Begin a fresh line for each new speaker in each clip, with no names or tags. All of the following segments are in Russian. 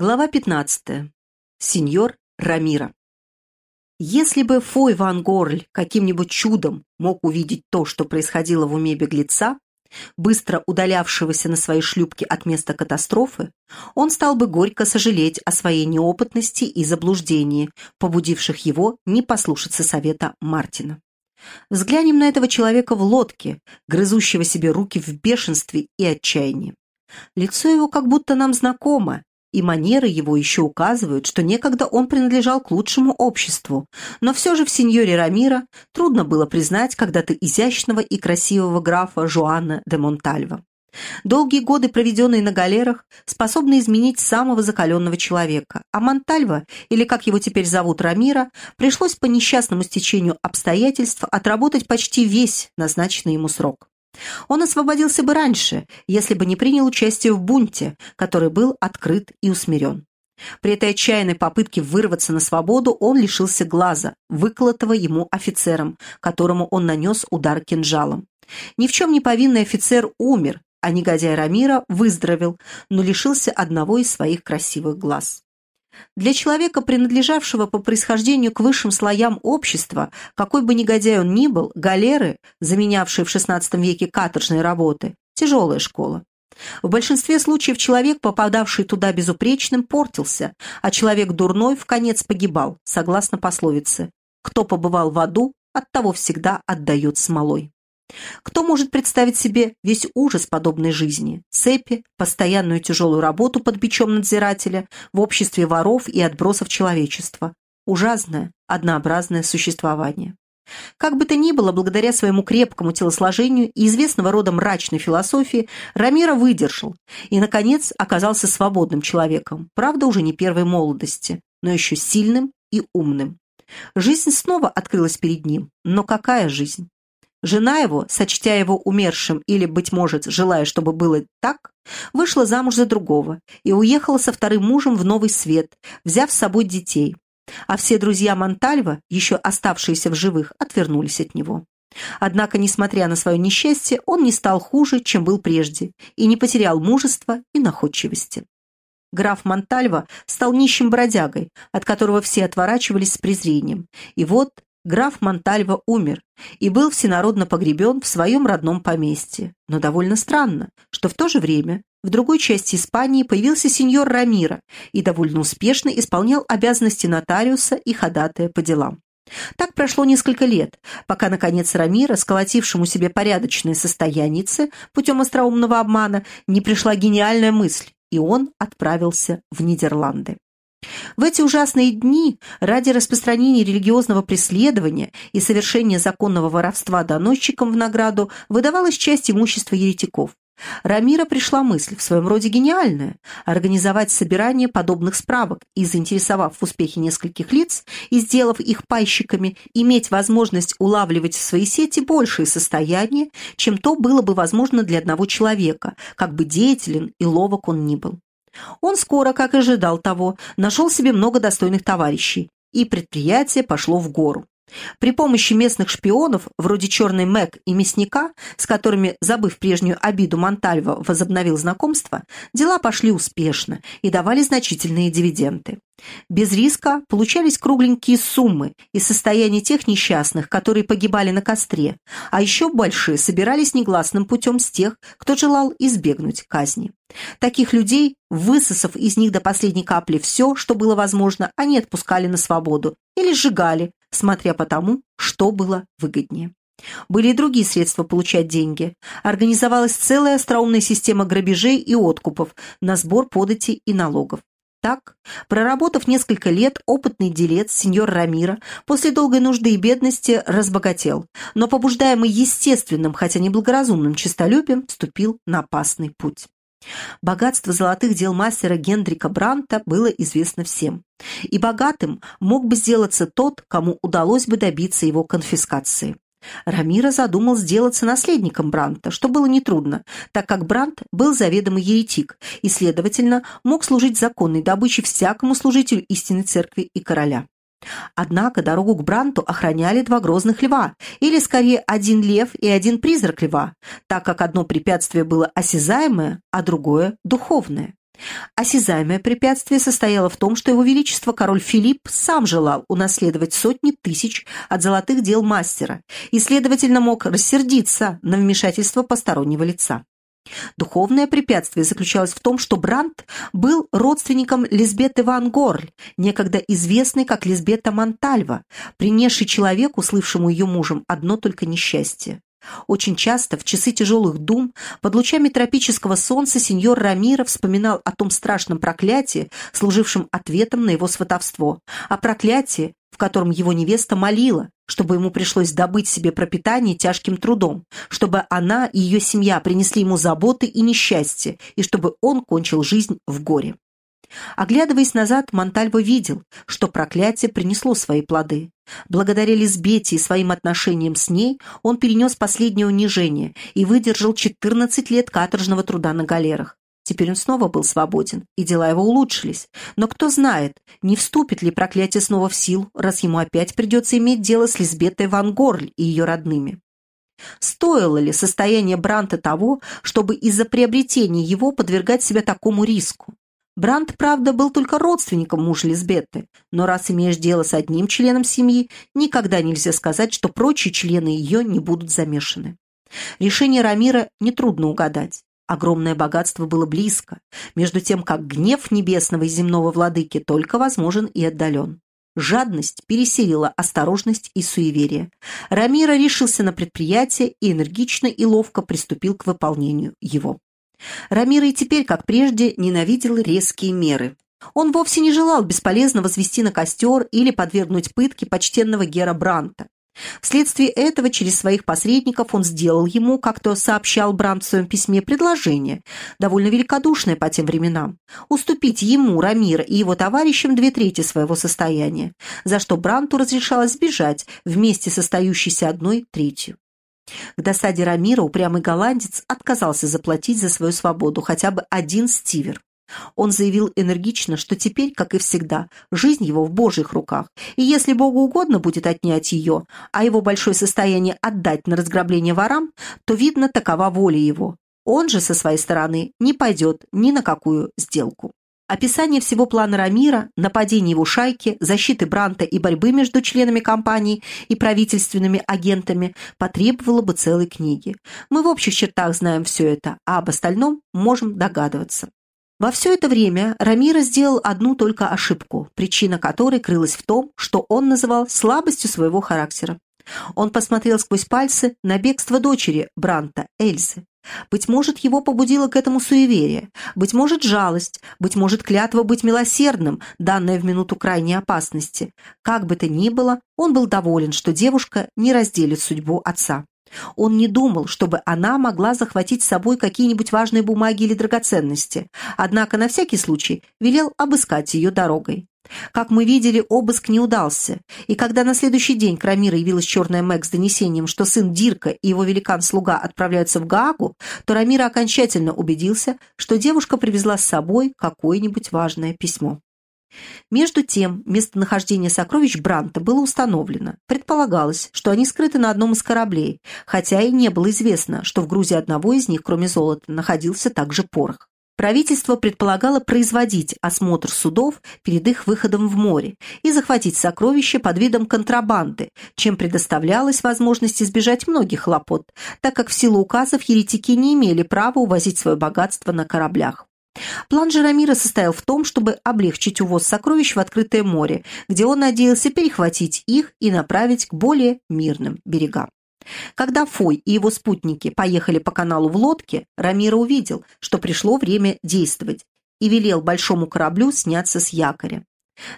Глава 15. Сеньор Рамира. Если бы Фой Ван Горль каким-нибудь чудом мог увидеть то, что происходило в уме беглеца, быстро удалявшегося на своей шлюпке от места катастрофы, он стал бы горько сожалеть о своей неопытности и заблуждении, побудивших его не послушаться совета Мартина. Взглянем на этого человека в лодке, грызущего себе руки в бешенстве и отчаянии. Лицо его как будто нам знакомо, и манеры его еще указывают, что некогда он принадлежал к лучшему обществу, но все же в сеньоре Рамира трудно было признать когда-то изящного и красивого графа Жуана де Монтальва. Долгие годы, проведенные на галерах, способны изменить самого закаленного человека, а Монтальва, или как его теперь зовут Рамира, пришлось по несчастному стечению обстоятельств отработать почти весь назначенный ему срок. Он освободился бы раньше, если бы не принял участие в бунте, который был открыт и усмирен. При этой отчаянной попытке вырваться на свободу он лишился глаза, выколотого ему офицером, которому он нанес удар кинжалом. Ни в чем не повинный офицер умер, а негодяй Рамира выздоровел, но лишился одного из своих красивых глаз. Для человека, принадлежавшего по происхождению к высшим слоям общества, какой бы негодяй он ни был, галеры, заменявшие в XVI веке каторжные работы, тяжелая школа. В большинстве случаев человек, попадавший туда безупречным, портился, а человек дурной в конец погибал, согласно пословице «Кто побывал в аду, от того всегда отдает смолой». Кто может представить себе весь ужас подобной жизни? Цепи, постоянную тяжелую работу под бичом надзирателя в обществе воров и отбросов человечества. Ужасное, однообразное существование. Как бы то ни было, благодаря своему крепкому телосложению и известного рода мрачной философии, Рамира выдержал и, наконец, оказался свободным человеком, правда, уже не первой молодости, но еще сильным и умным. Жизнь снова открылась перед ним, но какая жизнь? Жена его, сочтя его умершим или, быть может, желая, чтобы было так, вышла замуж за другого и уехала со вторым мужем в новый свет, взяв с собой детей. А все друзья Монтальва, еще оставшиеся в живых, отвернулись от него. Однако, несмотря на свое несчастье, он не стал хуже, чем был прежде, и не потерял мужества и находчивости. Граф Монтальва стал нищим бродягой, от которого все отворачивались с презрением. И вот Граф Монтальва умер и был всенародно погребен в своем родном поместье. Но довольно странно, что в то же время в другой части Испании появился сеньор Рамира и довольно успешно исполнял обязанности нотариуса и ходатая по делам. Так прошло несколько лет, пока, наконец, Рамира, сколотившему себе порядочное состояние путем остроумного обмана, не пришла гениальная мысль, и он отправился в Нидерланды. В эти ужасные дни ради распространения религиозного преследования и совершения законного воровства доносчикам в награду выдавалась часть имущества еретиков. Рамира пришла мысль, в своем роде гениальная, организовать собирание подобных справок и, заинтересовав в успехе нескольких лиц и сделав их пайщиками, иметь возможность улавливать в свои сети большее состояние, чем то было бы возможно для одного человека, как бы деятелен и ловок он ни был. Он скоро, как и ожидал того, нашел себе много достойных товарищей, и предприятие пошло в гору. При помощи местных шпионов, вроде черной Мэг и мясника, с которыми, забыв прежнюю обиду Монтальва, возобновил знакомство, дела пошли успешно и давали значительные дивиденды. Без риска получались кругленькие суммы из состояния тех несчастных, которые погибали на костре, а еще большие собирались негласным путем с тех, кто желал избегнуть казни. Таких людей, высосав из них до последней капли все, что было возможно, они отпускали на свободу или сжигали, смотря по тому, что было выгоднее. Были и другие средства получать деньги. Организовалась целая остроумная система грабежей и откупов на сбор податей и налогов. Так, проработав несколько лет, опытный делец, сеньор Рамира, после долгой нужды и бедности разбогател, но, побуждаемый естественным, хотя неблагоразумным честолюбием, вступил на опасный путь. Богатство золотых дел мастера Гендрика Бранта было известно всем. И богатым мог бы сделаться тот, кому удалось бы добиться его конфискации. Рамира задумал сделаться наследником Бранта, что было нетрудно, так как Брант был заведомый еретик и, следовательно, мог служить законной добычей всякому служителю истинной церкви и короля. Однако дорогу к Бранту охраняли два грозных льва, или скорее один лев и один призрак льва, так как одно препятствие было осязаемое, а другое – духовное. Осязаемое препятствие состояло в том, что его величество король Филипп сам желал унаследовать сотни тысяч от золотых дел мастера и, следовательно, мог рассердиться на вмешательство постороннего лица. Духовное препятствие заключалось в том, что Брандт был родственником Лизбеты ван Горль, некогда известной как Лизбета Монтальва, принесшей человеку, слывшему ее мужем, одно только несчастье. Очень часто в часы тяжелых дум под лучами тропического солнца сеньор Рамира вспоминал о том страшном проклятии, служившем ответом на его сватовство, о проклятии, в котором его невеста молила, чтобы ему пришлось добыть себе пропитание тяжким трудом, чтобы она и ее семья принесли ему заботы и несчастье, и чтобы он кончил жизнь в горе. Оглядываясь назад, Монтальво видел, что проклятие принесло свои плоды. Благодаря Лизбете и своим отношениям с ней он перенес последнее унижение и выдержал 14 лет каторжного труда на галерах. Теперь он снова был свободен, и дела его улучшились. Но кто знает, не вступит ли проклятие снова в силу, раз ему опять придется иметь дело с Лизбетой Ван Горль и ее родными. Стоило ли состояние Бранта того, чтобы из-за приобретения его подвергать себя такому риску? Брант, правда, был только родственником мужа Лизбетты, но раз имеешь дело с одним членом семьи, никогда нельзя сказать, что прочие члены ее не будут замешаны. Решение Рамира нетрудно угадать. Огромное богатство было близко, между тем, как гнев небесного и земного владыки только возможен и отдален. Жадность переселила осторожность и суеверие. Рамира решился на предприятие и энергично и ловко приступил к выполнению его. Рамира и теперь, как прежде, ненавидел резкие меры. Он вовсе не желал бесполезно возвести на костер или подвергнуть пытке почтенного Гера Бранта. Вследствие этого через своих посредников он сделал ему, как то сообщал Брант в своем письме, предложение, довольно великодушное по тем временам, уступить ему, Рамира и его товарищам две трети своего состояния, за что Бранту разрешалось сбежать вместе с остающейся одной третью. К досаде Рамира упрямый голландец отказался заплатить за свою свободу хотя бы один стивер. Он заявил энергично, что теперь, как и всегда, жизнь его в Божьих руках, и если Богу угодно будет отнять ее, а его большое состояние отдать на разграбление ворам, то, видно, такова воля его. Он же, со своей стороны, не пойдет ни на какую сделку. Описание всего плана Рамира, нападения его шайки, защиты Бранта и борьбы между членами компании и правительственными агентами потребовало бы целой книги. Мы в общих чертах знаем все это, а об остальном можем догадываться. Во все это время Рамира сделал одну только ошибку, причина которой крылась в том, что он называл слабостью своего характера. Он посмотрел сквозь пальцы на бегство дочери Бранта, Эльзы. Быть может, его побудило к этому суеверие, быть может, жалость, быть может, клятва быть милосердным, данная в минуту крайней опасности. Как бы то ни было, он был доволен, что девушка не разделит судьбу отца. Он не думал, чтобы она могла захватить с собой какие-нибудь важные бумаги или драгоценности, однако на всякий случай велел обыскать ее дорогой. Как мы видели, обыск не удался, и когда на следующий день к явилась черная Мэг с донесением, что сын Дирка и его великан-слуга отправляются в Гаагу, то Рамира окончательно убедился, что девушка привезла с собой какое-нибудь важное письмо. Между тем, местонахождение сокровищ Бранта было установлено. Предполагалось, что они скрыты на одном из кораблей, хотя и не было известно, что в грузе одного из них, кроме золота, находился также порох правительство предполагало производить осмотр судов перед их выходом в море и захватить сокровища под видом контрабанды, чем предоставлялась возможность избежать многих хлопот, так как в силу указов еретики не имели права увозить свое богатство на кораблях. План Жерамира состоял в том, чтобы облегчить увоз сокровищ в открытое море, где он надеялся перехватить их и направить к более мирным берегам. Когда Фой и его спутники поехали по каналу в лодке, Рамира увидел, что пришло время действовать, и велел большому кораблю сняться с якоря.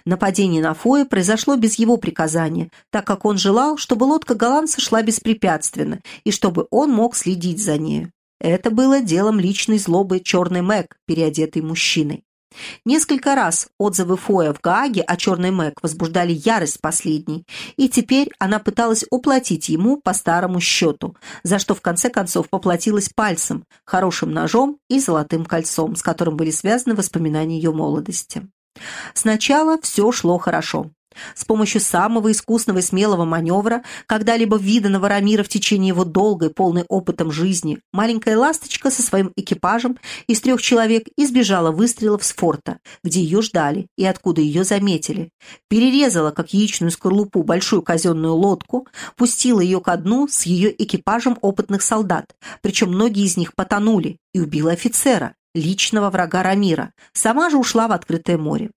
Нападение на Фоя произошло без его приказания, так как он желал, чтобы лодка голландца шла беспрепятственно и чтобы он мог следить за нею. Это было делом личной злобы черной Мэг, переодетой мужчиной. Несколько раз отзывы Фоя в Гааге о черной Мэг возбуждали ярость последней, и теперь она пыталась уплатить ему по старому счету, за что в конце концов поплатилась пальцем, хорошим ножом и золотым кольцом, с которым были связаны воспоминания ее молодости. Сначала все шло хорошо. С помощью самого искусного и смелого маневра, когда-либо виданного Рамира в течение его долгой, полной опытом жизни, маленькая ласточка со своим экипажем из трех человек избежала выстрелов с форта, где ее ждали и откуда ее заметили, перерезала, как яичную скорлупу, большую казенную лодку, пустила ее ко дну с ее экипажем опытных солдат, причем многие из них потонули, и убила офицера, личного врага Рамира, сама же ушла в открытое море.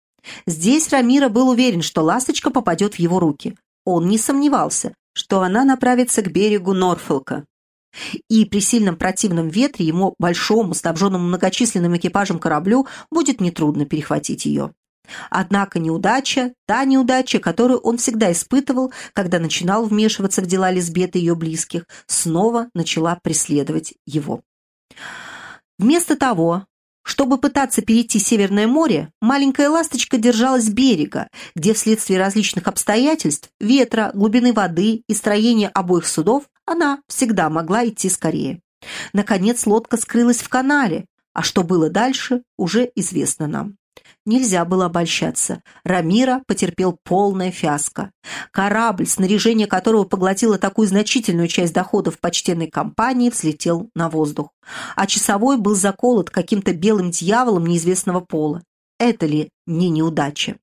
Здесь Рамира был уверен, что ласточка попадет в его руки. Он не сомневался, что она направится к берегу Норфолка. И при сильном противном ветре ему, большому, снабженному многочисленным экипажем кораблю, будет нетрудно перехватить ее. Однако неудача, та неудача, которую он всегда испытывал, когда начинал вмешиваться в дела Лизбеты и ее близких, снова начала преследовать его. Вместо того, чтобы пытаться перейти Северное море, маленькая ласточка держалась берега, где вследствие различных обстоятельств, ветра, глубины воды и строения обоих судов она всегда могла идти скорее. Наконец лодка скрылась в канале, а что было дальше, уже известно нам. Нельзя было обольщаться. Рамира потерпел полное фиаско. Корабль, снаряжение которого поглотило такую значительную часть доходов почтенной компании, взлетел на воздух. А часовой был заколот каким-то белым дьяволом неизвестного пола. Это ли не неудача?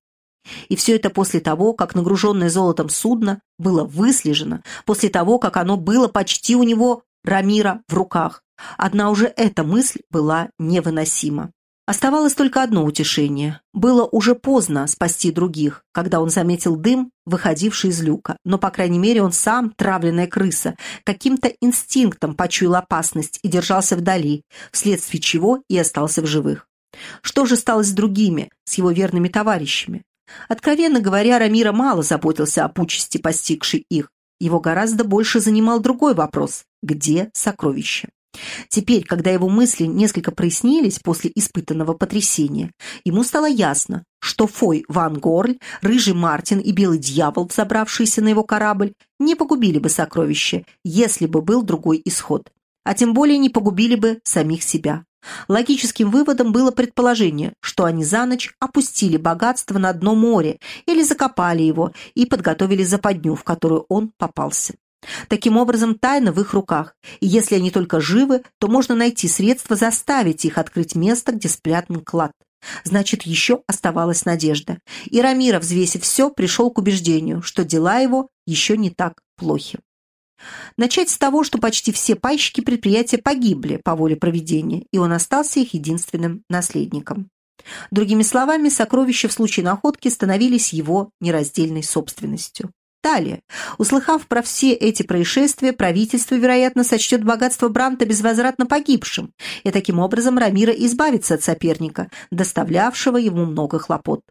И все это после того, как нагруженное золотом судно было выслежено, после того, как оно было почти у него, Рамира, в руках. Одна уже эта мысль была невыносима. Оставалось только одно утешение. Было уже поздно спасти других, когда он заметил дым, выходивший из люка. Но, по крайней мере, он сам, травленная крыса, каким-то инстинктом почуял опасность и держался вдали, вследствие чего и остался в живых. Что же стало с другими, с его верными товарищами? Откровенно говоря, Рамира мало заботился об участи, постигшей их. Его гораздо больше занимал другой вопрос – где сокровища? Теперь, когда его мысли несколько прояснились после испытанного потрясения, ему стало ясно, что Фой Ван Горль, Рыжий Мартин и Белый Дьявол, взобравшиеся на его корабль, не погубили бы сокровища, если бы был другой исход. А тем более не погубили бы самих себя. Логическим выводом было предположение, что они за ночь опустили богатство на дно моря или закопали его и подготовили западню, в которую он попался. Таким образом, тайна в их руках, и если они только живы, то можно найти средства заставить их открыть место, где спрятан клад. Значит, еще оставалась надежда. И Рамира, взвесив все, пришел к убеждению, что дела его еще не так плохи. Начать с того, что почти все пайщики предприятия погибли по воле проведения, и он остался их единственным наследником. Другими словами, сокровища в случае находки становились его нераздельной собственностью. Далее, услыхав про все эти происшествия, правительство, вероятно, сочтет богатство Бранта безвозвратно погибшим, и таким образом Рамира избавится от соперника, доставлявшего ему много хлопот.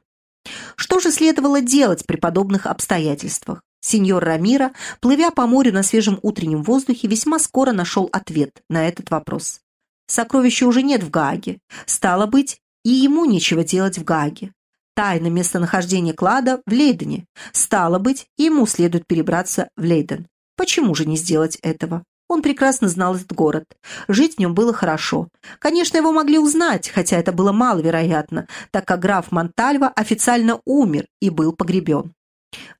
Что же следовало делать при подобных обстоятельствах? Сеньор Рамира, плывя по морю на свежем утреннем воздухе, весьма скоро нашел ответ на этот вопрос. Сокровища уже нет в Гааге. Стало быть, и ему нечего делать в Гааге. Тайна местонахождения клада в Лейдене. Стало быть, ему следует перебраться в Лейден. Почему же не сделать этого? Он прекрасно знал этот город. Жить в нем было хорошо. Конечно, его могли узнать, хотя это было маловероятно, так как граф Монтальва официально умер и был погребен.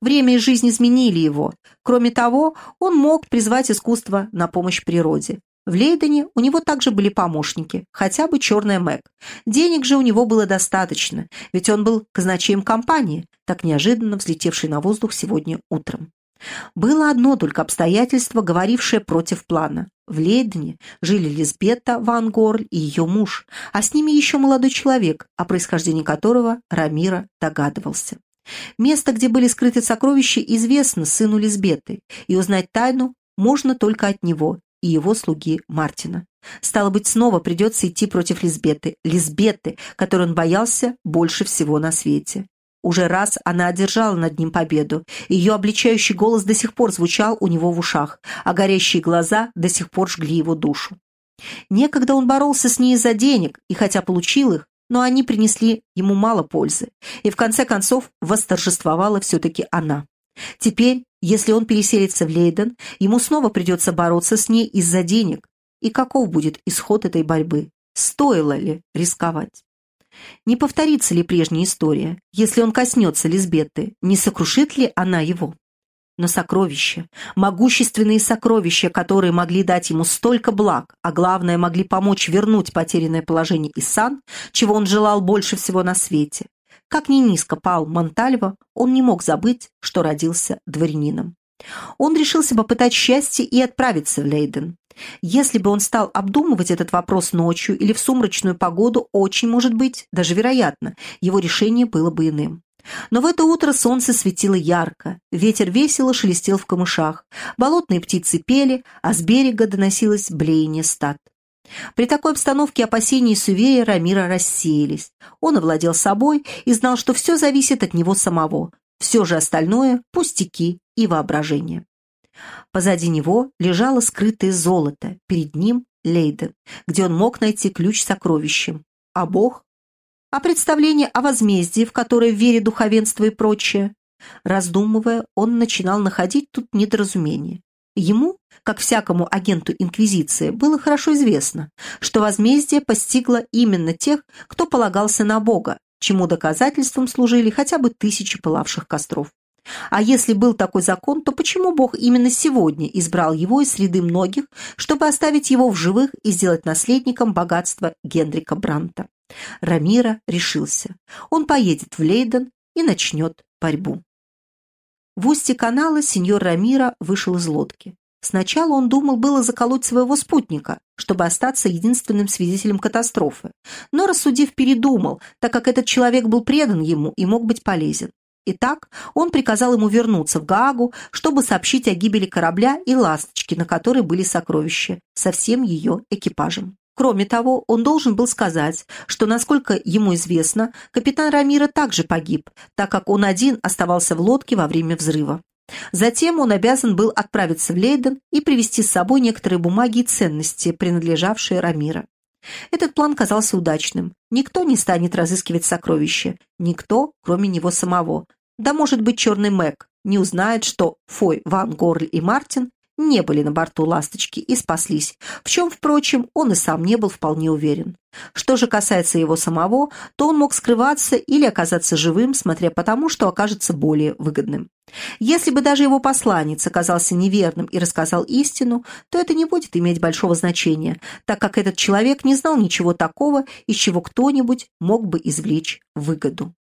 Время и жизнь изменили его. Кроме того, он мог призвать искусство на помощь природе. В Лейдене у него также были помощники, хотя бы черная Мэг. Денег же у него было достаточно, ведь он был казначеем компании, так неожиданно взлетевшей на воздух сегодня утром. Было одно только обстоятельство, говорившее против плана. В Лейдене жили Лизбета Ван Горль и ее муж, а с ними еще молодой человек, о происхождении которого Рамира догадывался. Место, где были скрыты сокровища, известно сыну Лизбеты, и узнать тайну можно только от него, и его слуги Мартина. Стало быть, снова придется идти против Лизбеты, Лизбеты, которой он боялся больше всего на свете. Уже раз она одержала над ним победу. Ее обличающий голос до сих пор звучал у него в ушах, а горящие глаза до сих пор жгли его душу. Некогда он боролся с ней из-за денег, и хотя получил их, но они принесли ему мало пользы, и в конце концов восторжествовала все-таки она. Теперь, если он переселится в Лейден, ему снова придется бороться с ней из-за денег. И каков будет исход этой борьбы? Стоило ли рисковать? Не повторится ли прежняя история? Если он коснется Лизбетты, не сокрушит ли она его? Но сокровища, могущественные сокровища, которые могли дать ему столько благ, а главное, могли помочь вернуть потерянное положение Исан, чего он желал больше всего на свете. Как ни низко пал Монтальво, он не мог забыть, что родился дворянином. Он решился попытать счастье и отправиться в Лейден. Если бы он стал обдумывать этот вопрос ночью или в сумрачную погоду, очень может быть, даже вероятно, его решение было бы иным. Но в это утро солнце светило ярко, ветер весело шелестел в камышах, болотные птицы пели, а с берега доносилось блеяние стад. При такой обстановке опасения и суеверия Рамира рассеялись. Он овладел собой и знал, что все зависит от него самого. Все же остальное – пустяки и воображение. Позади него лежало скрытое золото, перед ним – Лейден, где он мог найти ключ сокровищем. А Бог? А представление о возмездии, в которое вере духовенство и прочее? Раздумывая, он начинал находить тут недоразумение. Ему, как всякому агенту Инквизиции, было хорошо известно, что возмездие постигло именно тех, кто полагался на Бога, чему доказательством служили хотя бы тысячи пылавших костров. А если был такой закон, то почему Бог именно сегодня избрал его из среды многих, чтобы оставить его в живых и сделать наследником богатства Генрика Бранта? Рамира решился. Он поедет в Лейден и начнет борьбу. В устье канала сеньор Рамира вышел из лодки. Сначала он думал было заколоть своего спутника, чтобы остаться единственным свидетелем катастрофы, но, рассудив, передумал, так как этот человек был предан ему и мог быть полезен. Итак, он приказал ему вернуться в Гаагу, чтобы сообщить о гибели корабля и ласточки, на которой были сокровища, со всем ее экипажем. Кроме того, он должен был сказать, что, насколько ему известно, капитан Рамира также погиб, так как он один оставался в лодке во время взрыва. Затем он обязан был отправиться в Лейден и привезти с собой некоторые бумаги и ценности, принадлежавшие Рамира. Этот план казался удачным. Никто не станет разыскивать сокровища. Никто, кроме него самого. Да, может быть, черный Мэг не узнает, что Фой, Ван Горль и Мартин не были на борту «Ласточки» и спаслись, в чем, впрочем, он и сам не был вполне уверен. Что же касается его самого, то он мог скрываться или оказаться живым, смотря по тому, что окажется более выгодным. Если бы даже его посланец оказался неверным и рассказал истину, то это не будет иметь большого значения, так как этот человек не знал ничего такого, из чего кто-нибудь мог бы извлечь выгоду.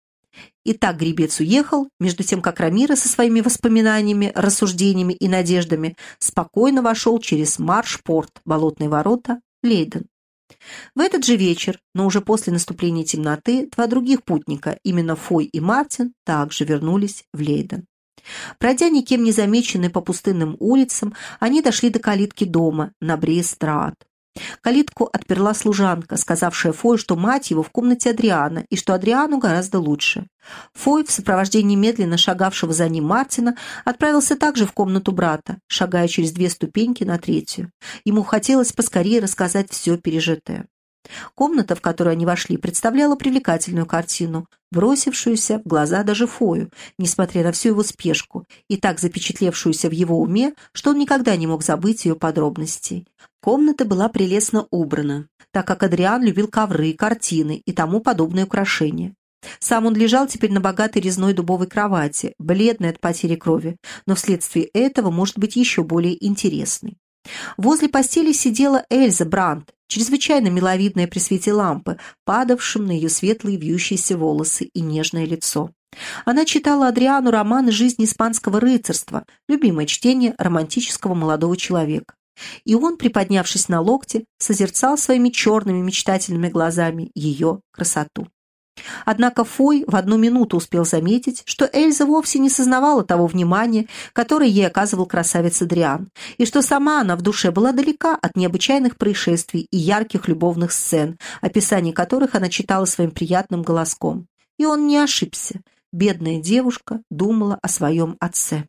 И так гребец уехал, между тем как Рамира со своими воспоминаниями, рассуждениями и надеждами спокойно вошел через марш-порт, болотные ворота, Лейден. В этот же вечер, но уже после наступления темноты, два других путника, именно Фой и Мартин, также вернулись в Лейден. Пройдя никем не замеченные по пустынным улицам, они дошли до калитки дома на Брейстрат. Калитку отперла служанка, сказавшая Фой, что мать его в комнате Адриана и что Адриану гораздо лучше. Фой, в сопровождении медленно шагавшего за ним Мартина, отправился также в комнату брата, шагая через две ступеньки на третью. Ему хотелось поскорее рассказать все пережитое. Комната, в которую они вошли, представляла привлекательную картину, бросившуюся в глаза даже Фою, несмотря на всю его спешку, и так запечатлевшуюся в его уме, что он никогда не мог забыть ее подробностей. Комната была прелестно убрана, так как Адриан любил ковры, картины и тому подобные украшения. Сам он лежал теперь на богатой резной дубовой кровати, бледный от потери крови, но вследствие этого может быть еще более интересный. Возле постели сидела Эльза Брандт, чрезвычайно миловидная при свете лампы, падавшим на ее светлые вьющиеся волосы и нежное лицо. Она читала Адриану романы жизни испанского рыцарства, любимое чтение романтического молодого человека. И он, приподнявшись на локте, созерцал своими черными мечтательными глазами ее красоту. Однако Фой в одну минуту успел заметить, что Эльза вовсе не сознавала того внимания, которое ей оказывал красавец Адриан, и что сама она в душе была далека от необычайных происшествий и ярких любовных сцен, описание которых она читала своим приятным голоском. И он не ошибся. Бедная девушка думала о своем отце.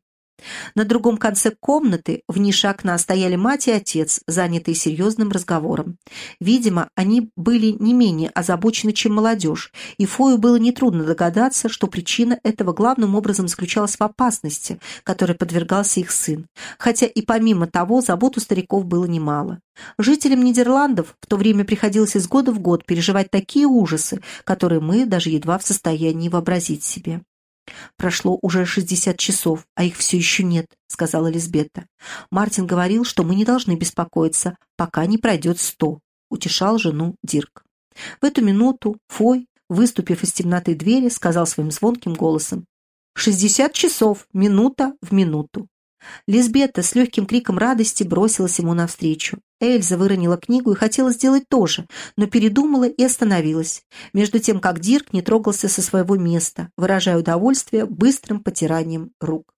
На другом конце комнаты, в нише окна, стояли мать и отец, занятые серьезным разговором. Видимо, они были не менее озабочены, чем молодежь, и Фою было нетрудно догадаться, что причина этого главным образом заключалась в опасности, которой подвергался их сын, хотя и помимо того забот у стариков было немало. Жителям Нидерландов в то время приходилось из года в год переживать такие ужасы, которые мы даже едва в состоянии вообразить себе. «Прошло уже шестьдесят часов, а их все еще нет», — сказала Лизбета. «Мартин говорил, что мы не должны беспокоиться, пока не пройдет сто», — утешал жену Дирк. В эту минуту Фой, выступив из темноты двери, сказал своим звонким голосом «Шестьдесят часов, минута в минуту». Лизбета с легким криком радости бросилась ему навстречу. Эльза выронила книгу и хотела сделать то же, но передумала и остановилась, между тем как Дирк не трогался со своего места, выражая удовольствие быстрым потиранием рук.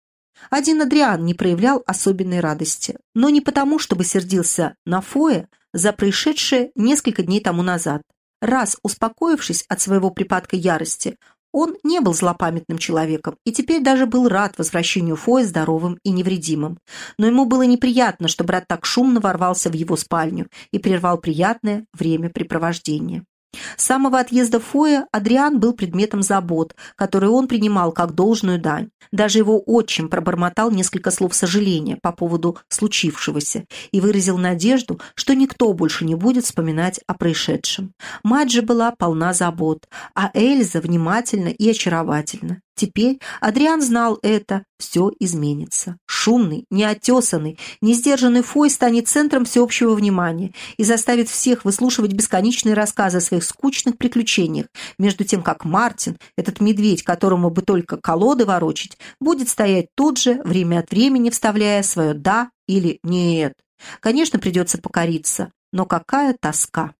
Один Адриан не проявлял особенной радости, но не потому, чтобы сердился на Фоя за происшедшее несколько дней тому назад. Раз успокоившись от своего припадка ярости, он не был злопамятным человеком и теперь даже был рад возвращению Фоя здоровым и невредимым. Но ему было неприятно, что брат так шумно ворвался в его спальню и прервал приятное времяпрепровождение. С самого отъезда Фоя Адриан был предметом забот, которые он принимал как должную дань. Даже его отчим пробормотал несколько слов сожаления по поводу случившегося и выразил надежду, что никто больше не будет вспоминать о происшедшем. Мать же была полна забот, а Эльза внимательна и очаровательна. Теперь Адриан знал это, все изменится. Шумный, неотесанный, несдержанный Фой станет центром всеобщего внимания и заставит всех выслушивать бесконечные рассказы о своих скучных приключениях, между тем как Мартин, этот медведь, которому бы только колоды ворочить, будет стоять тут же, время от времени вставляя свое «да» или «нет». Конечно, придется покориться, но какая тоска.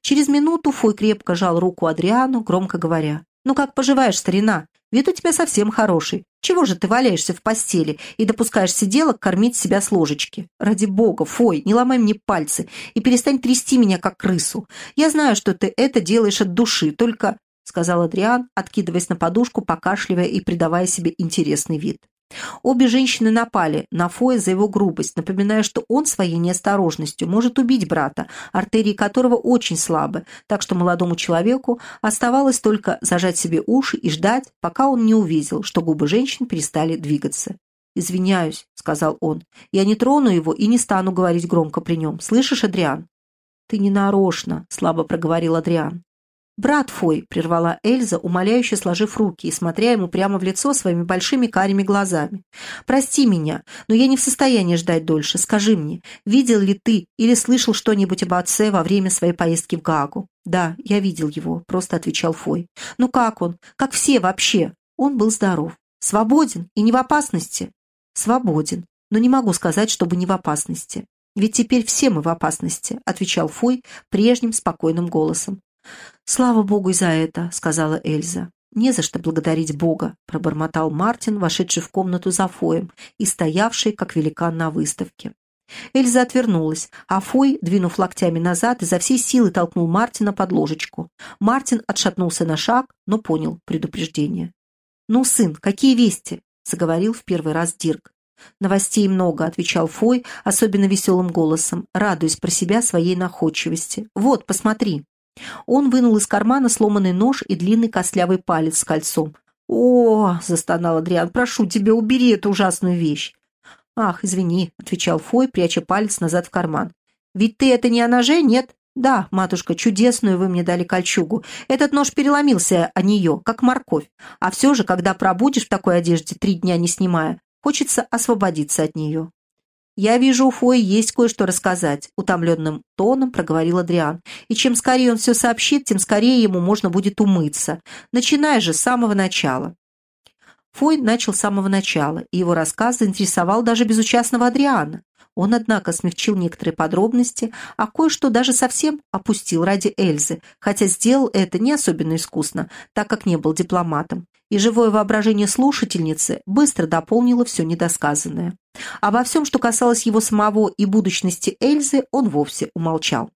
Через минуту Фой крепко жал руку Адриану, громко говоря, «Ну как поживаешь, старина? Вид у тебя совсем хороший. Чего же ты валяешься в постели и допускаешь сиделок кормить себя с ложечки? Ради бога, Фой, не ломай мне пальцы и перестань трясти меня, как крысу. Я знаю, что ты это делаешь от души, только...» — сказал Адриан, откидываясь на подушку, покашливая и придавая себе интересный вид. Обе женщины напали на Фоя за его грубость, напоминая, что он своей неосторожностью может убить брата, артерии которого очень слабы, так что молодому человеку оставалось только зажать себе уши и ждать, пока он не увидел, что губы женщин перестали двигаться. «Извиняюсь», — сказал он, — «я не трону его и не стану говорить громко при нем. Слышишь, Адриан?» «Ты не нарочно», — слабо проговорил Адриан. «Брат Фой», — прервала Эльза, умоляюще сложив руки и смотря ему прямо в лицо своими большими карими глазами. «Прости меня, но я не в состоянии ждать дольше. Скажи мне, видел ли ты или слышал что-нибудь об отце во время своей поездки в Гаагу?» «Да, я видел его», — просто отвечал Фой. «Ну как он? Как все вообще?» Он был здоров. «Свободен и не в опасности?» «Свободен, но не могу сказать, чтобы не в опасности. Ведь теперь все мы в опасности», — отвечал Фой прежним спокойным голосом. «Слава Богу за это», — сказала Эльза. «Не за что благодарить Бога», — пробормотал Мартин, вошедший в комнату за Фоем и стоявший, как великан на выставке. Эльза отвернулась, а Фой, двинув локтями назад, изо всей силы толкнул Мартина под ложечку. Мартин отшатнулся на шаг, но понял предупреждение. «Ну, сын, какие вести?» — заговорил в первый раз Дирк. «Новостей много», — отвечал Фой особенно веселым голосом, радуясь про себя своей находчивости. «Вот, посмотри». Он вынул из кармана сломанный нож и длинный костлявый палец с кольцом. «О!» — застонал Адриан. «Прошу тебя, убери эту ужасную вещь!» «Ах, извини», — отвечал Фой, пряча палец назад в карман. «Ведь ты это не о ноже, нет?» «Да, матушка, чудесную вы мне дали кольчугу. Этот нож переломился о нее, как морковь. А все же, когда пробудешь в такой одежде, три дня не снимая, хочется освободиться от нее». «Я вижу, у Фои есть кое-что рассказать», — утомленным тоном проговорил Адриан. «И чем скорее он все сообщит, тем скорее ему можно будет умыться. Начиная же с самого начала». Фой начал с самого начала, и его рассказ заинтересовал даже безучастного Адриана. Он, однако, смягчил некоторые подробности, а кое-что даже совсем опустил ради Эльзы, хотя сделал это не особенно искусно, так как не был дипломатом, и живое воображение слушательницы быстро дополнило все недосказанное. Обо всем, что касалось его самого и будущности Эльзы, он вовсе умолчал.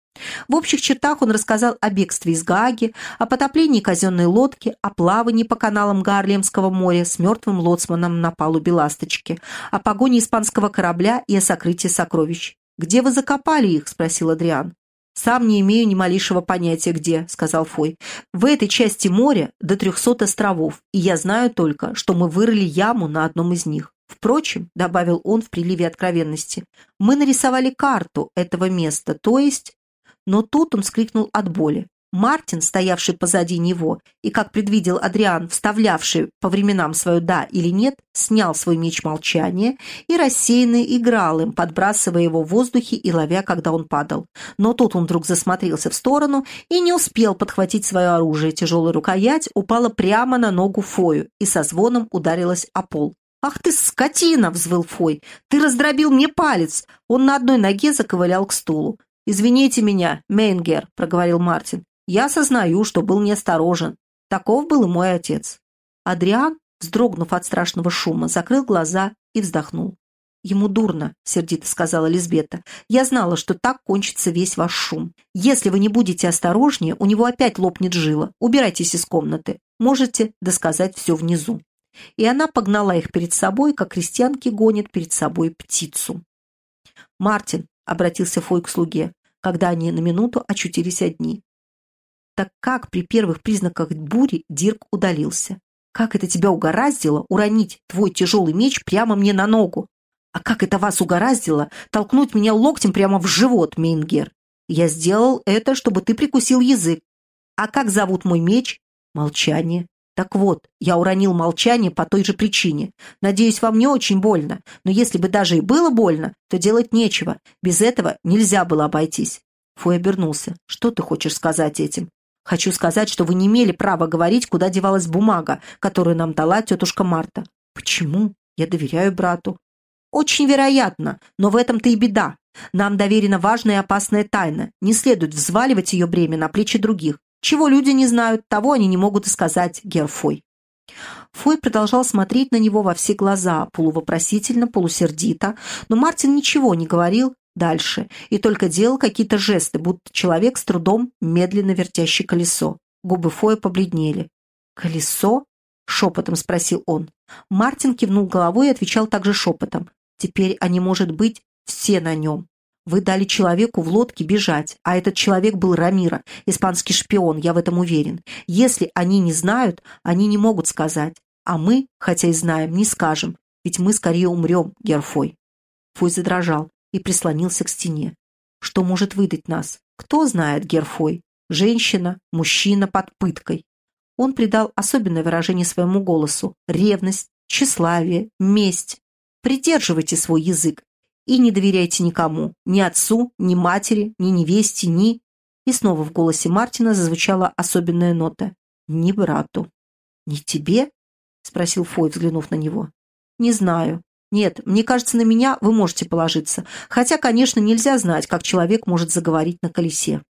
В общих чертах он рассказал о бегстве из Гааги, о потоплении казенной лодки, о плавании по каналам Гарлемского моря с мертвым лоцманом на палубе «Ласточки», о погоне испанского корабля и о сокрытии сокровищ. «Где вы закопали их?» – спросил Адриан. «Сам не имею ни малейшего понятия, где», — сказал Фой. «В этой части моря до трехсот островов, и я знаю только, что мы вырыли яму на одном из них. Впрочем, — добавил он в приливе откровенности, — мы нарисовали карту этого места, то есть...» Но тут он вскрикнул от боли. Мартин, стоявший позади него, и, как предвидел Адриан, вставлявший по временам свое «да» или «нет», снял свой меч молчания и рассеянно играл им, подбрасывая его в воздухе и ловя, когда он падал. Но тут он вдруг засмотрелся в сторону и не успел подхватить свое оружие. Тяжелая рукоять упала прямо на ногу Фою и со звоном ударилась о пол. «Ах ты, скотина!» — взвыл Фой. «Ты раздробил мне палец!» Он на одной ноге заковылял к стулу. «Извините меня, Мейнгер», — проговорил Мартин. Я сознаю, что был неосторожен. Таков был и мой отец. Адриан, вздрогнув от страшного шума, закрыл глаза и вздохнул. «Ему дурно», — сердито сказала Лизбета. «Я знала, что так кончится весь ваш шум. Если вы не будете осторожнее, у него опять лопнет жила. Убирайтесь из комнаты. Можете досказать все внизу». И она погнала их перед собой, как крестьянки гонят перед собой птицу. «Мартин», — обратился Фой к слуге, когда они на минуту очутились одни так как при первых признаках бури Дирк удалился. Как это тебя угораздило уронить твой тяжелый меч прямо мне на ногу? А как это вас угораздило толкнуть меня локтем прямо в живот, Мейнгер? Я сделал это, чтобы ты прикусил язык. А как зовут мой меч? Молчание. Так вот, я уронил молчание по той же причине. Надеюсь, вам не очень больно, но если бы даже и было больно, то делать нечего. Без этого нельзя было обойтись. Фой обернулся. Что ты хочешь сказать этим? Хочу сказать, что вы не имели права говорить, куда девалась бумага, которую нам дала тетушка Марта. Почему? Я доверяю брату. Очень вероятно, но в этом-то и беда. Нам доверена важная и опасная тайна. Не следует взваливать ее бремя на плечи других. Чего люди не знают, того они не могут и сказать, Герфой. Фой продолжал смотреть на него во все глаза, полувопросительно, полусердито, но Мартин ничего не говорил, дальше и только делал какие-то жесты, будто человек с трудом медленно вертящий колесо. Губы Фоя побледнели. «Колесо?» — шепотом спросил он. Мартин кивнул головой и отвечал также шепотом. «Теперь они, может быть, все на нем. Вы дали человеку в лодке бежать, а этот человек был Рамира, испанский шпион, я в этом уверен. Если они не знают, они не могут сказать. А мы, хотя и знаем, не скажем, ведь мы скорее умрем, Герфой». Фой задрожал и прислонился к стене. Что может выдать нас? Кто знает, Герфой? Женщина, мужчина под пыткой. Он придал особенное выражение своему голосу. Ревность, тщеславие, месть. Придерживайте свой язык и не доверяйте никому, ни отцу, ни матери, ни невесте, ни... И снова в голосе Мартина зазвучала особенная нота. Ни брату. «Не тебе?» — спросил Фой, взглянув на него. «Не знаю. Нет, мне кажется, на меня вы можете положиться. Хотя, конечно, нельзя знать, как человек может заговорить на колесе.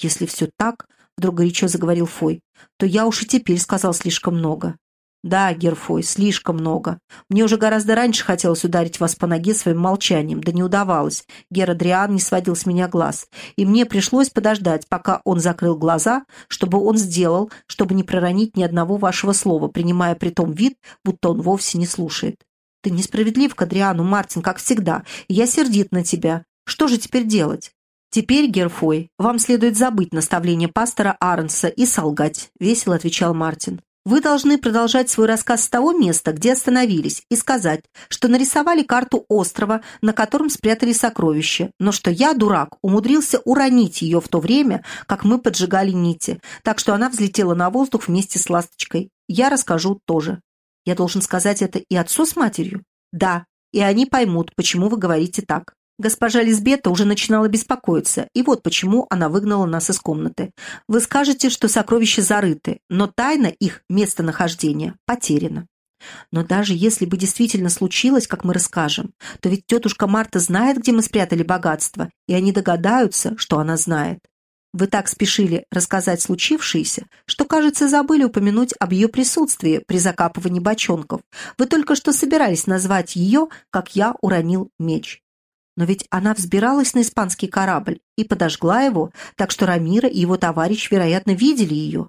Если все так, вдруг горячо заговорил Фой, то я уж и теперь сказал слишком много. Да, Герфой, слишком много. Мне уже гораздо раньше хотелось ударить вас по ноге своим молчанием, да не удавалось. Гер Адриан не сводил с меня глаз. И мне пришлось подождать, пока он закрыл глаза, чтобы он сделал, чтобы не проронить ни одного вашего слова, принимая при том вид, будто он вовсе не слушает. Ты несправедлив к Адриану, Мартин, как всегда, и я сердит на тебя. Что же теперь делать? Теперь, Герфой, вам следует забыть наставление пастора Арнса и солгать, весело отвечал Мартин. Вы должны продолжать свой рассказ с того места, где остановились, и сказать, что нарисовали карту острова, на котором спрятали сокровища, но что я, дурак, умудрился уронить ее в то время, как мы поджигали нити, так что она взлетела на воздух вместе с ласточкой. Я расскажу тоже. Я должен сказать это и отцу с матерью? Да, и они поймут, почему вы говорите так. Госпожа Лизбета уже начинала беспокоиться, и вот почему она выгнала нас из комнаты. Вы скажете, что сокровища зарыты, но тайна их местонахождения потеряна. Но даже если бы действительно случилось, как мы расскажем, то ведь тетушка Марта знает, где мы спрятали богатство, и они догадаются, что она знает. Вы так спешили рассказать случившееся, что, кажется, забыли упомянуть об ее присутствии при закапывании бочонков. Вы только что собирались назвать ее, как я уронил меч. Но ведь она взбиралась на испанский корабль и подожгла его, так что Рамира и его товарищ, вероятно, видели ее.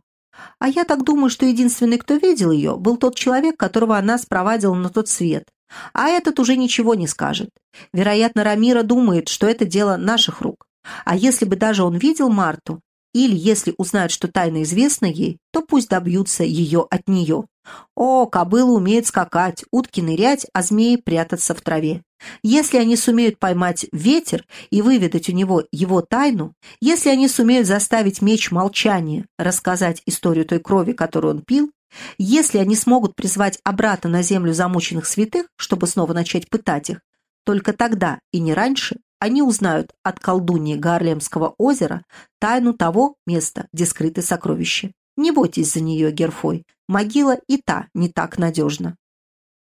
А я так думаю, что единственный, кто видел ее, был тот человек, которого она спровадила на тот свет. А этот уже ничего не скажет. Вероятно, Рамира думает, что это дело наших рук. А если бы даже он видел Марту, или если узнают, что тайна известна ей, то пусть добьются ее от нее. О, кобыла умеет скакать, утки нырять, а змеи прятаться в траве. Если они сумеют поймать ветер и выведать у него его тайну, если они сумеют заставить меч молчания рассказать историю той крови, которую он пил, если они смогут призвать обратно на землю замученных святых, чтобы снова начать пытать их, только тогда и не раньше они узнают от колдуньи Гарлемского озера тайну того места, где скрыты сокровища. Не бойтесь за нее, Герфой, могила и та не так надежна.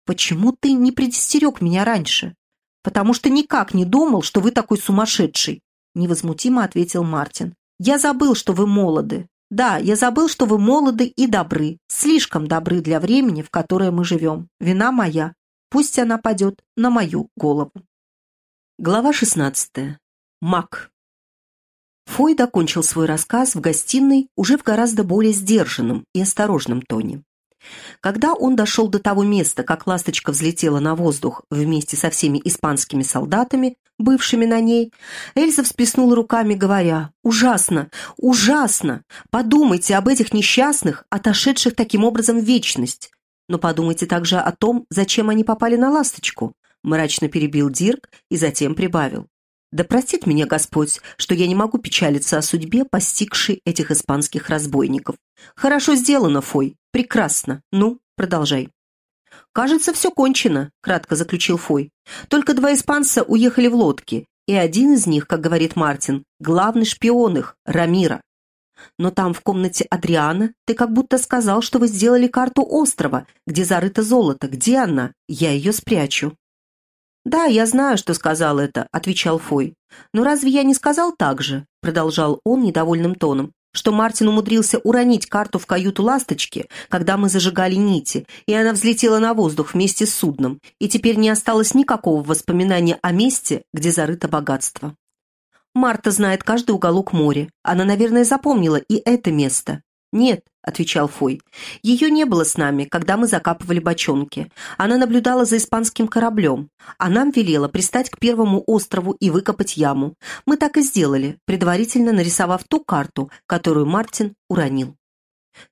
Почему ты не предостерег меня раньше? Потому что никак не думал, что вы такой сумасшедший, невозмутимо ответил Мартин. Я забыл, что вы молоды. Да, я забыл, что вы молоды и добры, слишком добры для времени, в которое мы живем. Вина моя. Пусть она падет на мою голову. Глава 16. Мак. Фой докончил свой рассказ в гостиной уже в гораздо более сдержанном и осторожном тоне. Когда он дошел до того места, как ласточка взлетела на воздух вместе со всеми испанскими солдатами, бывшими на ней, Эльза всплеснула руками, говоря «Ужасно! Ужасно! Подумайте об этих несчастных, отошедших таким образом в вечность. Но подумайте также о том, зачем они попали на ласточку мрачно перебил Дирк и затем прибавил. «Да простит меня Господь, что я не могу печалиться о судьбе, постигшей этих испанских разбойников. Хорошо сделано, Фой, прекрасно. Ну, продолжай». «Кажется, все кончено», — кратко заключил Фой. «Только два испанца уехали в лодке, и один из них, как говорит Мартин, главный шпион их, Рамира. Но там, в комнате Адриана, ты как будто сказал, что вы сделали карту острова, где зарыто золото. Где она? Я ее спрячу». «Да, я знаю, что сказал это», — отвечал Фой. «Но разве я не сказал так же?» — продолжал он недовольным тоном что Мартин умудрился уронить карту в каюту «Ласточки», когда мы зажигали нити, и она взлетела на воздух вместе с судном, и теперь не осталось никакого воспоминания о месте, где зарыто богатство. Марта знает каждый уголок моря. Она, наверное, запомнила и это место. «Нет», — отвечал Фой, — «ее не было с нами, когда мы закапывали бочонки. Она наблюдала за испанским кораблем, а нам велела пристать к первому острову и выкопать яму. Мы так и сделали, предварительно нарисовав ту карту, которую Мартин уронил».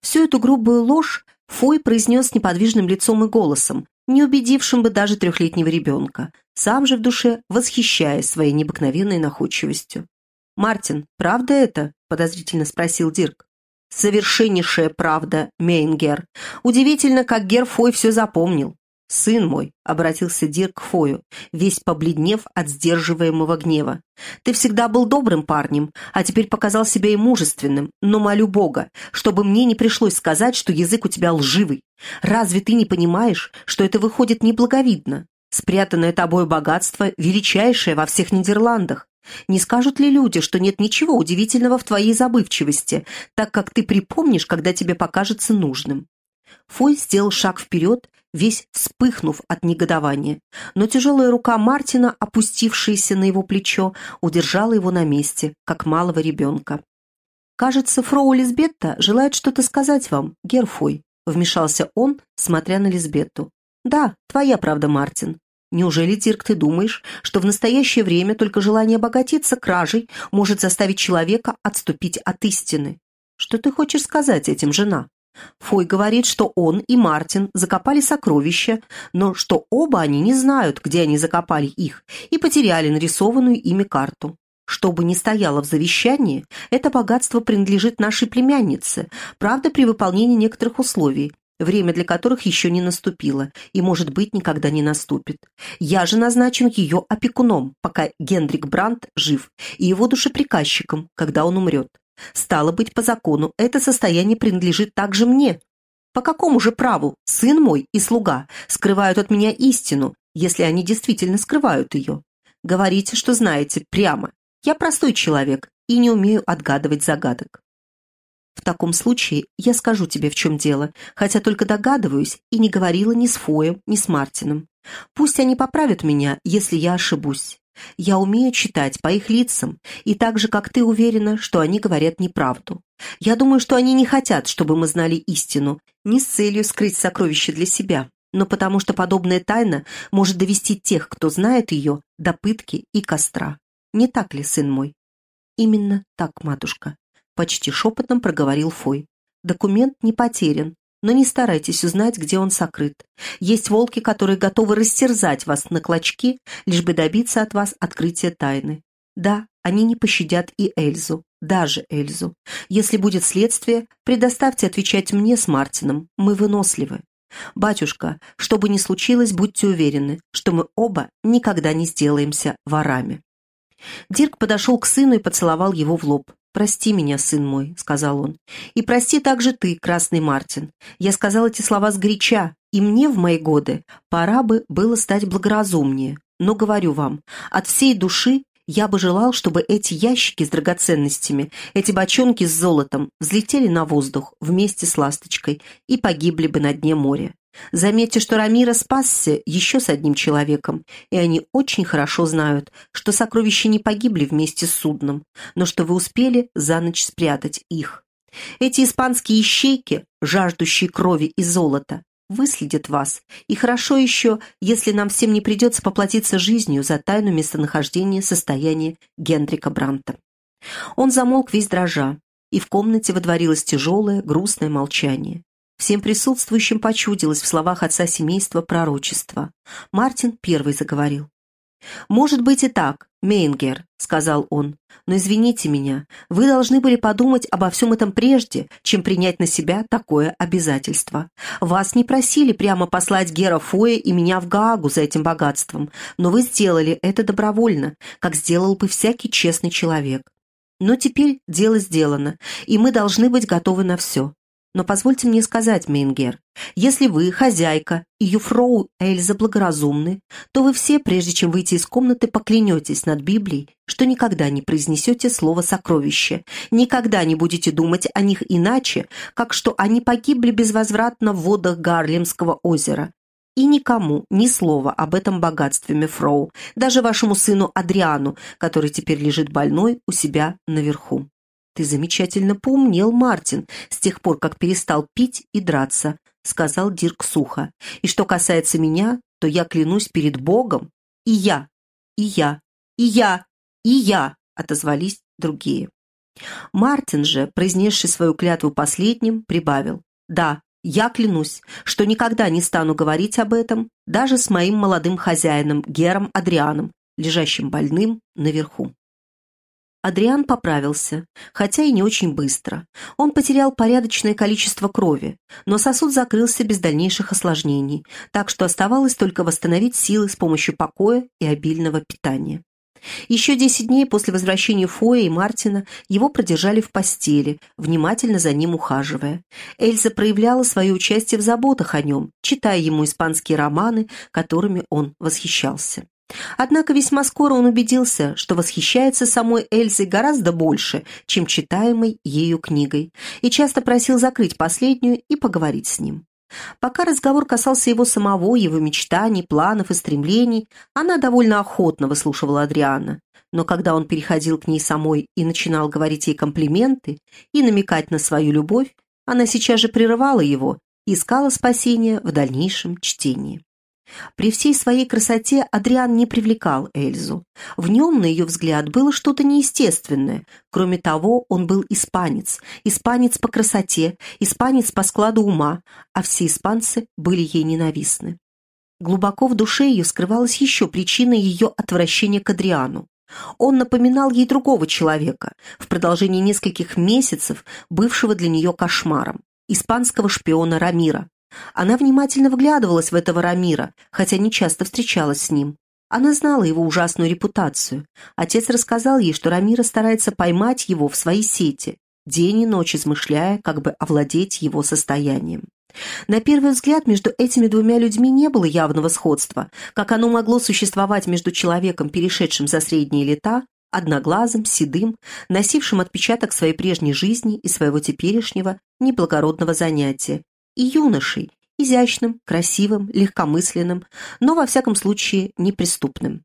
Всю эту грубую ложь Фой произнес неподвижным лицом и голосом, не убедившим бы даже трехлетнего ребенка, сам же в душе восхищаясь своей необыкновенной находчивостью. «Мартин, правда это?» – подозрительно спросил Дирк. Совершеннейшая правда, мейнгерр. Удивительно, как герр Фой все запомнил. «Сын мой», — обратился Дирк к Фою, весь побледнев от сдерживаемого гнева, «ты всегда был добрым парнем, а теперь показал себя и мужественным, но молю Бога, чтобы мне не пришлось сказать, что язык у тебя лживый. Разве ты не понимаешь, что это выходит неблаговидно? Спрятанное тобой богатство величайшее во всех Нидерландах. Не скажут ли люди, что нет ничего удивительного в твоей забывчивости, так как ты припомнишь, когда тебе покажется нужным?» Фой сделал шаг вперед, весь вспыхнув от негодования, но тяжелая рука Мартина, опустившаяся на его плечо, удержала его на месте, как малого ребенка. «Кажется, фроу Лизбетта желает что-то сказать вам, Герфой», вмешался он, смотря на Лизбетту. «Да, твоя правда, Мартин. Неужели, Тирк, ты думаешь, что в настоящее время только желание обогатиться кражей может заставить человека отступить от истины? Что ты хочешь сказать этим, жена? Фой говорит, что он и Мартин закопали сокровища, но что оба они не знают, где они закопали их, и потеряли нарисованную ими карту. Что бы ни стояло в завещании, это богатство принадлежит нашей племяннице, правда, при выполнении некоторых условий, время для которых еще не наступило и, может быть, никогда не наступит. Я же назначен ее опекуном, пока Генрик Брандт жив, и его душеприказчиком, когда он умрет. Стало быть, по закону, это состояние принадлежит также мне. По какому же праву сын мой и слуга скрывают от меня истину, если они действительно скрывают ее? Говорите, что знаете, прямо. Я простой человек и не умею отгадывать загадок. В таком случае я скажу тебе, в чем дело, хотя только догадываюсь и не говорила ни с Фоем, ни с Мартином. Пусть они поправят меня, если я ошибусь. Я умею читать по их лицам, и так же, как ты уверена, что они говорят неправду. Я думаю, что они не хотят, чтобы мы знали истину, не с целью скрыть сокровище для себя, но потому что подобная тайна может довести тех, кто знает ее, до пытки и костра. Не так ли, сын мой? Именно так, матушка, почти шепотом проговорил Фой. Документ не потерян, но не старайтесь узнать, где он сокрыт. Есть волки, которые готовы растерзать вас на клочки, лишь бы добиться от вас открытия тайны. Да, они не пощадят и Эльзу, даже Эльзу. Если будет следствие, предоставьте отвечать мне с Мартином, мы выносливы. Батюшка, что бы ни случилось, будьте уверены, что мы оба никогда не сделаемся ворами. Дирк подошел к сыну и поцеловал его в лоб. «Прости меня, сын мой», — сказал он. «И прости также ты, Красный Мартин. Я сказал эти слова сгоряча, и мне в мои годы пора бы было стать благоразумнее. Но говорю вам, от всей души я бы желал, чтобы эти ящики с драгоценностями, эти бочонки с золотом взлетели на воздух вместе с ласточкой и погибли бы на дне моря. Заметьте, что Рамира спасся еще с одним человеком, и они очень хорошо знают, что сокровища не погибли вместе с судном, но что вы успели за ночь спрятать их. Эти испанские ищейки, жаждущие крови и золота, выследят вас, и хорошо еще, если нам всем не придется поплатиться жизнью за тайну местонахождения состояния Генрика Бранта. Он замолк весь дрожа, и в комнате водворилось тяжелое, грустное молчание. Всем присутствующим почудилось в словах отца семейства пророчество. Мартин первый заговорил. «Может быть и так, Мейнгер», — сказал он, — «но извините меня, вы должны были подумать обо всем этом прежде, чем принять на себя такое обязательство. Вас не просили прямо послать Гера Фоя и меня в Гаагу за этим богатством, но вы сделали это добровольно, как сделал бы всякий честный человек. Но теперь дело сделано, и мы должны быть готовы на все. Но позвольте мне сказать, Мейнгер, если вы, хозяйка, и Юфроу Эльза благоразумны, то вы все, прежде чем выйти из комнаты, поклянетесь над Библией, что никогда не произнесете слово «сокровище», никогда не будете думать о них иначе, как что они погибли безвозвратно в водах Гарлемского озера. И никому ни слова об этом богатстве Мефроу, даже вашему сыну Адриану, который теперь лежит больной у себя наверху. «Ты замечательно поумнел, Мартин, с тех пор, как перестал пить и драться», — сказал Дирк сухо. «И что касается меня, то я клянусь перед Богом. И я, и я, и я, и я», — отозвались другие. Мартин же, произнесший свою клятву последним, прибавил. «Да, я клянусь, что никогда не стану говорить об этом даже с моим молодым хозяином Гером Адрианом, лежащим больным наверху». Адриан поправился, хотя и не очень быстро. Он потерял порядочное количество крови, но сосуд закрылся без дальнейших осложнений, так что оставалось только восстановить силы с помощью покоя и обильного питания. Еще десять дней после возвращения Фоя и Мартина его продержали в постели, внимательно за ним ухаживая. Эльза проявляла свое участие в заботах о нем, читая ему испанские романы, которыми он восхищался. Однако весьма скоро он убедился, что восхищается самой Эльзой гораздо больше, чем читаемой ею книгой, и часто просил закрыть последнюю и поговорить с ним. Пока разговор касался его самого, его мечтаний, планов и стремлений, она довольно охотно выслушивала Адриана. Но когда он переходил к ней самой и начинал говорить ей комплименты и намекать на свою любовь, она сейчас же прерывала его и искала спасения в дальнейшем чтении. При всей своей красоте Адриан не привлекал Эльзу. В нем, на ее взгляд, было что-то неестественное. Кроме того, он был испанец. Испанец по красоте, испанец по складу ума, а все испанцы были ей ненавистны. Глубоко в душе ее скрывалась еще причина ее отвращения к Адриану. Он напоминал ей другого человека, в продолжении нескольких месяцев бывшего для нее кошмаром, испанского шпиона Рамира, она внимательно вглядывалась в этого Рамира, хотя не часто встречалась с ним. Она знала его ужасную репутацию. Отец рассказал ей, что Рамира старается поймать его в свои сети, день и ночь измышляя, как бы овладеть его состоянием. На первый взгляд между этими двумя людьми не было явного сходства, как оно могло существовать между человеком, перешедшим за средние лета, одноглазым, седым, носившим отпечаток своей прежней жизни и своего теперешнего неблагородного занятия, и юношей, изящным, красивым, легкомысленным, но, во всяком случае, неприступным.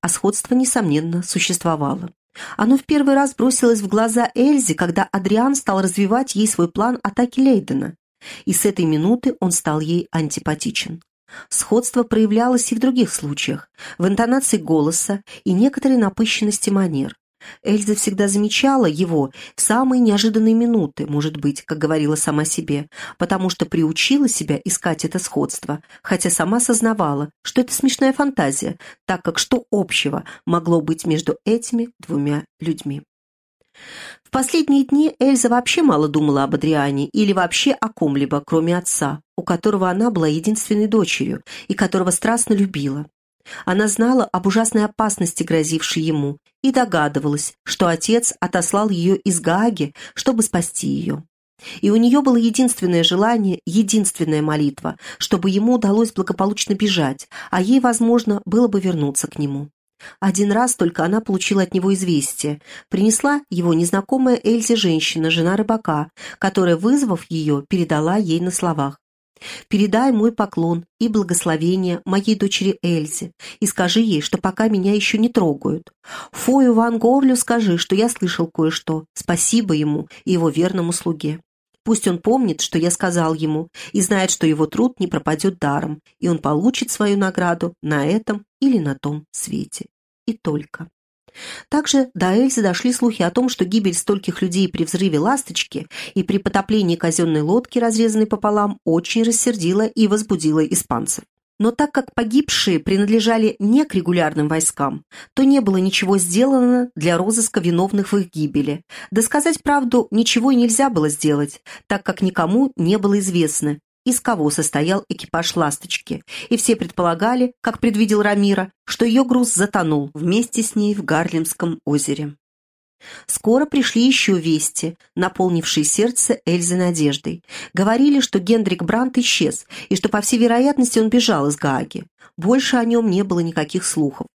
А сходство, несомненно, существовало. Оно в первый раз бросилось в глаза Эльзе, когда Адриан стал развивать ей свой план атаки Лейдена, и с этой минуты он стал ей антипатичен. Сходство проявлялось и в других случаях, в интонации голоса и некоторой напыщенности манер. Эльза всегда замечала его в самые неожиданные минуты, может быть, как говорила сама себе, потому что приучила себя искать это сходство, хотя сама сознавала, что это смешная фантазия, так как что общего могло быть между этими двумя людьми. В последние дни Эльза вообще мало думала об Адриане или вообще о ком-либо, кроме отца, у которого она была единственной дочерью и которого страстно любила. Она знала об ужасной опасности, грозившей ему, и догадывалась, что отец отослал ее из Гааги, чтобы спасти ее. И у нее было единственное желание, единственная молитва, чтобы ему удалось благополучно бежать, а ей, возможно, было бы вернуться к нему. Один раз только она получила от него известие. Принесла его незнакомая Эльзе женщина, жена рыбака, которая, вызвав ее, передала ей на словах. Передай мой поклон и благословение моей дочери Эльзе и скажи ей, что пока меня еще не трогают. Фою Ван Горлю скажи, что я слышал кое-что. Спасибо ему и его верному слуге. Пусть он помнит, что я сказал ему, и знает, что его труд не пропадет даром, и он получит свою награду на этом или на том свете. И только. Также до Эльзы дошли слухи о том, что гибель стольких людей при взрыве «Ласточки» и при потоплении казенной лодки, разрезанной пополам, очень рассердила и возбудила испанцев. Но так как погибшие принадлежали не к регулярным войскам, то не было ничего сделано для розыска виновных в их гибели. Да сказать правду, ничего и нельзя было сделать, так как никому не было известно, из кого состоял экипаж «Ласточки», и все предполагали, как предвидел Рамира, что ее груз затонул вместе с ней в Гарлемском озере. Скоро пришли еще вести, наполнившие сердце Эльзы надеждой. Говорили, что Гендрик Брант исчез, и что, по всей вероятности, он бежал из Гааги. Больше о нем не было никаких слухов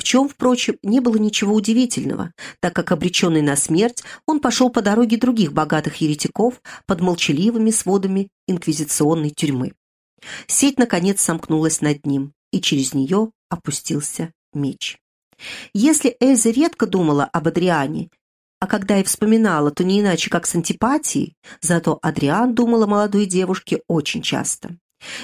в чем, впрочем, не было ничего удивительного, так как, обреченный на смерть, он пошел по дороге других богатых еретиков под молчаливыми сводами инквизиционной тюрьмы. Сеть, наконец, сомкнулась над ним, и через нее опустился меч. Если Эльза редко думала об Адриане, а когда и вспоминала, то не иначе, как с антипатией, зато Адриан думал о молодой девушке очень часто.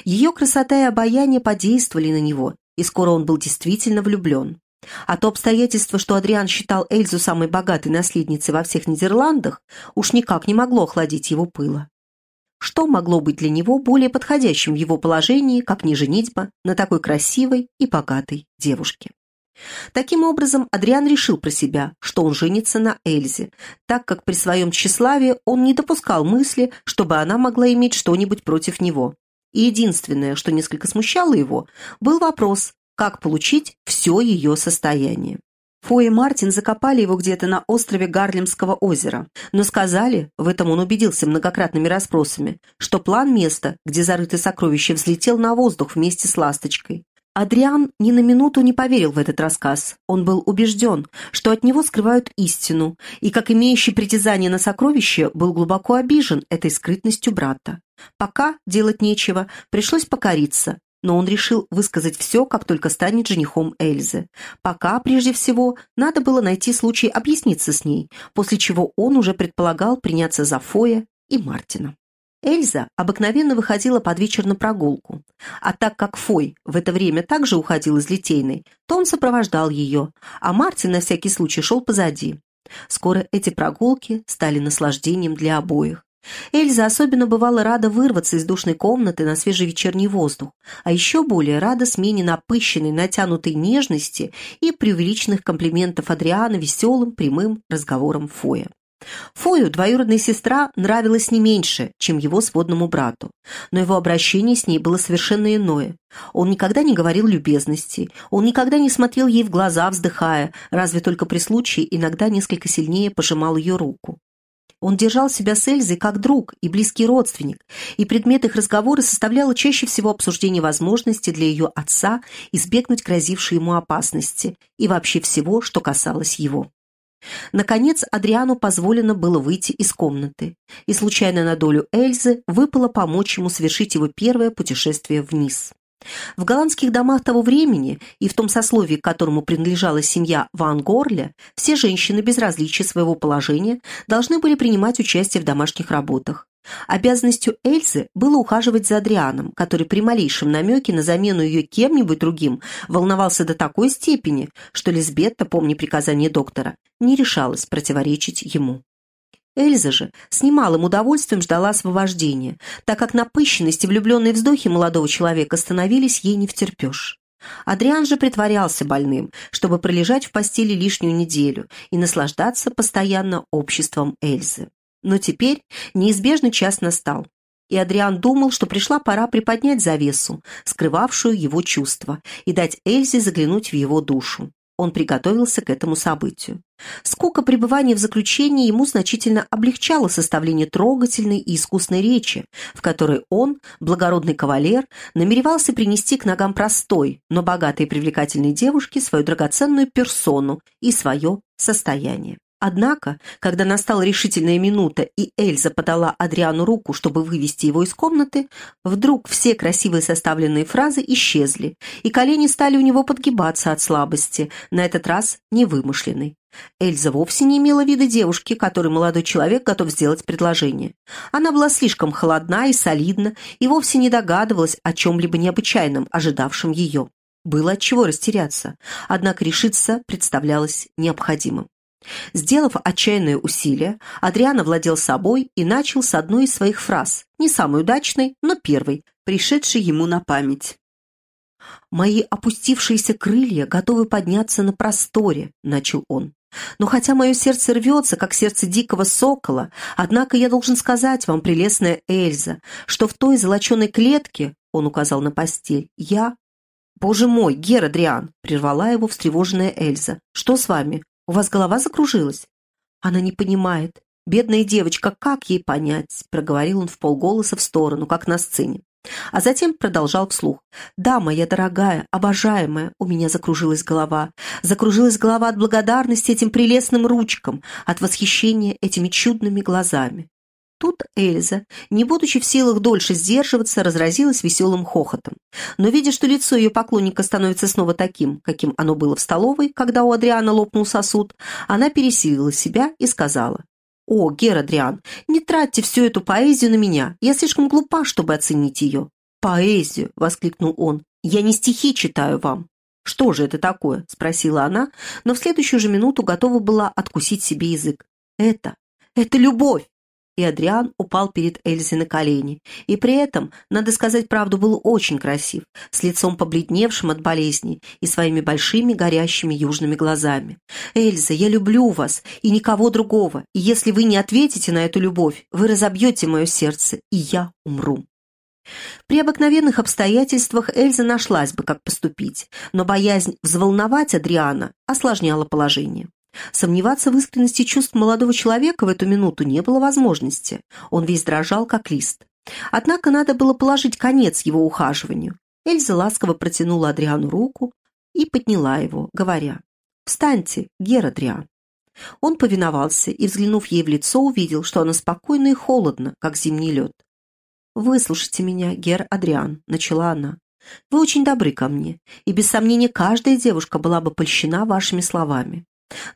Ее красота и обаяние подействовали на него, и скоро он был действительно влюблен. А то обстоятельство, что Адриан считал Эльзу самой богатой наследницей во всех Нидерландах, уж никак не могло охладить его пыла. Что могло быть для него более подходящим в его положении, как не женитьба на такой красивой и богатой девушке? Таким образом, Адриан решил про себя, что он женится на Эльзе, так как при своем тщеславии он не допускал мысли, чтобы она могла иметь что-нибудь против него. И единственное, что несколько смущало его, был вопрос, как получить все ее состояние. Фо и Мартин закопали его где-то на острове Гарлемского озера, но сказали, в этом он убедился многократными расспросами, что план места, где зарыты сокровища, взлетел на воздух вместе с ласточкой. Адриан ни на минуту не поверил в этот рассказ. Он был убежден, что от него скрывают истину, и, как имеющий притязание на сокровище, был глубоко обижен этой скрытностью брата. Пока делать нечего, пришлось покориться, но он решил высказать все, как только станет женихом Эльзы. Пока, прежде всего, надо было найти случай объясниться с ней, после чего он уже предполагал приняться за Фоя и Мартина. Эльза обыкновенно выходила под вечер на прогулку, а так как Фой в это время также уходил из Литейной, то он сопровождал ее, а Мартин на всякий случай шел позади. Скоро эти прогулки стали наслаждением для обоих. Эльза особенно бывала рада вырваться из душной комнаты на свежий вечерний воздух, а еще более рада смене напыщенной, натянутой нежности и преувеличенных комплиментов Адриана веселым, прямым разговором Фоя. Фою двоюродная сестра нравилась не меньше, чем его сводному брату, но его обращение с ней было совершенно иное. Он никогда не говорил любезностей, он никогда не смотрел ей в глаза, вздыхая, разве только при случае иногда несколько сильнее пожимал ее руку. Он держал себя с Эльзой как друг и близкий родственник, и предмет их разговора составляло чаще всего обсуждение возможности для ее отца избегнуть грозившей ему опасности и вообще всего, что касалось его. Наконец, Адриану позволено было выйти из комнаты, и случайно на долю Эльзы выпало помочь ему совершить его первое путешествие вниз. В голландских домах того времени и в том сословии, к которому принадлежала семья Ван Горля, все женщины без различия своего положения должны были принимать участие в домашних работах. Обязанностью Эльзы было ухаживать за Адрианом, который при малейшем намеке на замену ее кем-нибудь другим волновался до такой степени, что Лизбетта, помня приказание доктора, не решалась противоречить ему. Эльза же с немалым удовольствием ждала освобождения, так как напыщенность и влюбленные вздохи молодого человека становились ей не втерпешь. Адриан же притворялся больным, чтобы пролежать в постели лишнюю неделю и наслаждаться постоянно обществом Эльзы. Но теперь неизбежный час настал, и Адриан думал, что пришла пора приподнять завесу, скрывавшую его чувства, и дать Эльзе заглянуть в его душу. Он приготовился к этому событию. Скука пребывания в заключении ему значительно облегчала составление трогательной и искусной речи, в которой он, благородный кавалер, намеревался принести к ногам простой, но богатой и привлекательной девушке свою драгоценную персону и свое состояние. Однако, когда настала решительная минута, и Эльза подала Адриану руку, чтобы вывести его из комнаты, вдруг все красивые составленные фразы исчезли, и колени стали у него подгибаться от слабости, на этот раз невымышленной. Эльза вовсе не имела вида девушки, которой молодой человек готов сделать предложение. Она была слишком холодна и солидна, и вовсе не догадывалась о чем-либо необычайном, ожидавшем ее. Было от чего растеряться, однако решиться представлялось необходимым. Сделав отчаянное усилие, Адриан владел собой и начал с одной из своих фраз, не самой удачной, но первой, пришедшей ему на память. «Мои опустившиеся крылья готовы подняться на просторе», — начал он. «Но хотя мое сердце рвется, как сердце дикого сокола, однако я должен сказать вам, прелестная Эльза, что в той золоченой клетке, — он указал на постель, — я «Боже мой, Геродриан!» — прервала его встревоженная Эльза. «Что с вами? У вас голова закружилась?» «Она не понимает. Бедная девочка, как ей понять?» проговорил он в полголоса в сторону, как на сцене. А затем продолжал вслух. «Да, моя дорогая, обожаемая, у меня закружилась голова. Закружилась голова от благодарности этим прелестным ручкам, от восхищения этими чудными глазами. Тут Эльза, не будучи в силах дольше сдерживаться, разразилась веселым хохотом. Но, видя, что лицо ее поклонника становится снова таким, каким оно было в столовой, когда у Адриана лопнул сосуд, она пересилила себя и сказала, «О, Гер Адриан, не тратьте всю эту поэзию на меня, я слишком глупа, чтобы оценить ее». «Поэзию!» — воскликнул он. «Я не стихи читаю вам». «Что же это такое?» — спросила она, но в следующую же минуту готова была откусить себе язык. «Это, это любовь!» И Адриан упал перед Эльзой на колени. И при этом, надо сказать правду, был очень красив, с лицом побледневшим от болезни и своими большими горящими южными глазами. «Эльза, я люблю вас и никого другого, и если вы не ответите на эту любовь, вы разобьете мое сердце, и я умру». При обыкновенных обстоятельствах Эльза нашлась бы, как поступить, но боязнь взволновать Адриана осложняла положение. Сомневаться в искренности чувств молодого человека в эту минуту не было возможности. Он весь дрожал, как лист. Однако надо было положить конец его ухаживанию. Эльза ласково протянула Адриану руку и подняла его, говоря «Встаньте, Гер Адриан». Он повиновался и, взглянув ей в лицо, увидел, что она спокойна и холодна, как зимний лед. «Выслушайте меня, Гер Адриан», — начала она. «Вы очень добры ко мне, и без сомнения каждая девушка была бы польщена вашими словами.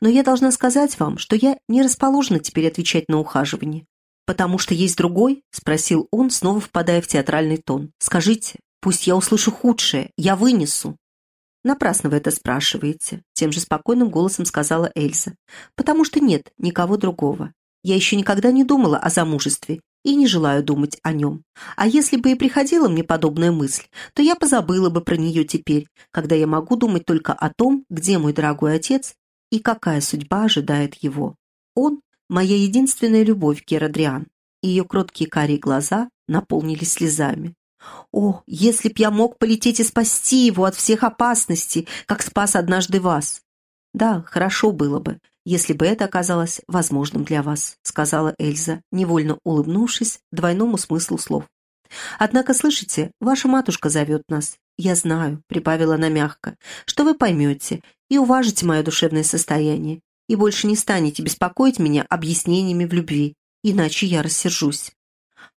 Но я должна сказать вам, что я не расположена теперь отвечать на ухаживание. «Потому что есть другой?» — спросил он, снова впадая в театральный тон. «Скажите, пусть я услышу худшее, я вынесу». «Напрасно вы это спрашиваете», — тем же спокойным голосом сказала Эльза. «Потому что нет никого другого. Я еще никогда не думала о замужестве и не желаю думать о нем. А если бы и приходила мне подобная мысль, то я позабыла бы про нее теперь, когда я могу думать только о том, где мой дорогой отец и какая судьба ожидает его. Он — моя единственная любовь, Керадриан. Ее кроткие карие глаза наполнились слезами. «О, если б я мог полететь и спасти его от всех опасностей, как спас однажды вас!» «Да, хорошо было бы, если бы это оказалось возможным для вас», сказала Эльза, невольно улыбнувшись двойному смыслу слов. «Однако, слышите, ваша матушка зовет нас. Я знаю», — прибавила она мягко, — «что вы поймете и уважите мое душевное состояние, и больше не станете беспокоить меня объяснениями в любви, иначе я рассержусь».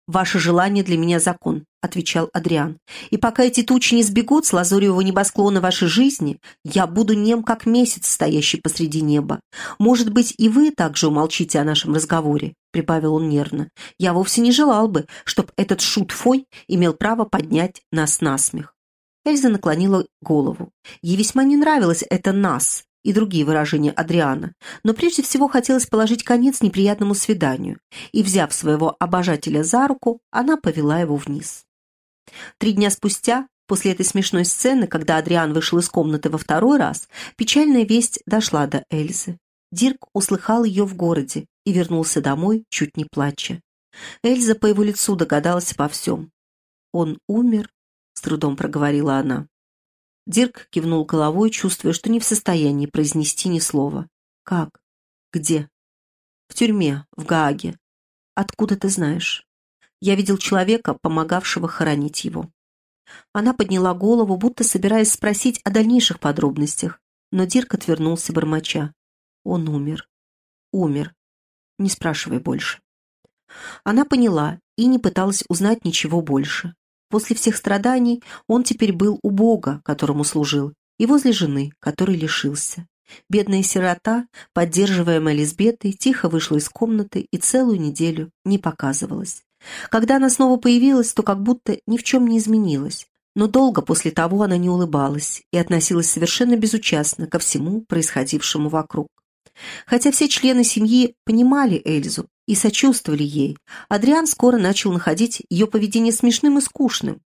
«Ваше желание для меня закон», — отвечал Адриан. «И пока эти тучи не сбегут с лазуревого небосклона вашей жизни, я буду нем, как месяц, стоящий посреди неба. Может быть, и вы также умолчите о нашем разговоре», — прибавил он нервно. «Я вовсе не желал бы, чтобы этот шут Фой имел право поднять нас на смех». Эльза наклонила голову. Ей весьма не нравилось это «нас», и другие выражения Адриана, но прежде всего хотелось положить конец неприятному свиданию, и, взяв своего обожателя за руку, она повела его вниз. Три дня спустя, после этой смешной сцены, когда Адриан вышел из комнаты во второй раз, печальная весть дошла до Эльзы. Дирк услыхал ее в городе и вернулся домой, чуть не плача. Эльза по его лицу догадалась обо всем. «Он умер?» — с трудом проговорила она. Дирк кивнул головой, чувствуя, что не в состоянии произнести ни слова. «Как? Где?» «В тюрьме, в Гааге. Откуда ты знаешь?» «Я видел человека, помогавшего хоронить его». Она подняла голову, будто собираясь спросить о дальнейших подробностях, но Дирк отвернулся, бормоча. «Он умер. Умер. Не спрашивай больше». Она поняла и не пыталась узнать ничего больше. После всех страданий он теперь был у Бога, которому служил, и возле жены, которой лишился. Бедная сирота, поддерживаемая Лизбетой, тихо вышла из комнаты и целую неделю не показывалась. Когда она снова появилась, то как будто ни в чем не изменилась. Но долго после того она не улыбалась и относилась совершенно безучастно ко всему происходившему вокруг. Хотя все члены семьи понимали Эльзу и сочувствовали ей, Адриан скоро начал находить ее поведение смешным и скучным.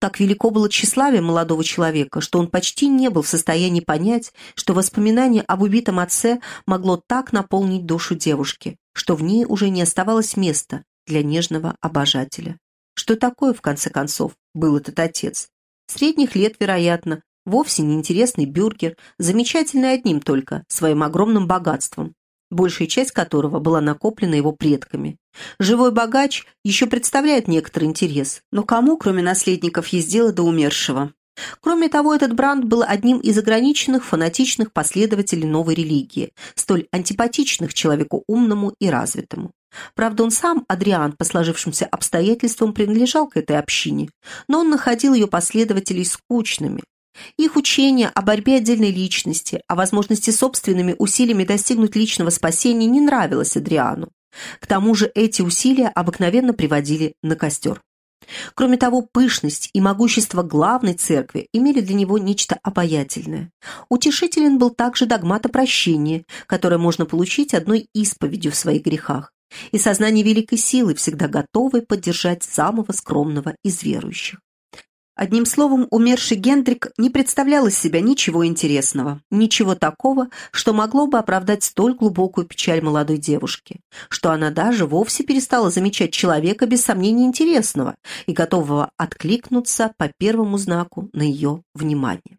Так велико было тщеславие молодого человека, что он почти не был в состоянии понять, что воспоминание об убитом отце могло так наполнить душу девушки, что в ней уже не оставалось места для нежного обожателя. Что такое, в конце концов, был этот отец? Средних лет, вероятно, Вовсе не интересный бюргер, замечательный одним только, своим огромным богатством, большая часть которого была накоплена его предками. Живой богач еще представляет некоторый интерес, но кому, кроме наследников, есть дело до умершего? Кроме того, этот Бранд был одним из ограниченных фанатичных последователей новой религии, столь антипатичных человеку умному и развитому. Правда, он сам, Адриан, по сложившимся обстоятельствам, принадлежал к этой общине, но он находил ее последователей скучными, их учение о борьбе отдельной личности, о возможности собственными усилиями достигнуть личного спасения не нравилось Адриану. К тому же эти усилия обыкновенно приводили на костер. Кроме того, пышность и могущество главной церкви имели для него нечто обаятельное. Утешителен был также догмат о прощении, которое можно получить одной исповедью в своих грехах, и сознание великой силы, всегда готовой поддержать самого скромного из верующих. Одним словом, умерший Гендрик не представлял из себя ничего интересного, ничего такого, что могло бы оправдать столь глубокую печаль молодой девушки, что она даже вовсе перестала замечать человека без сомнения интересного и готового откликнуться по первому знаку на ее внимание.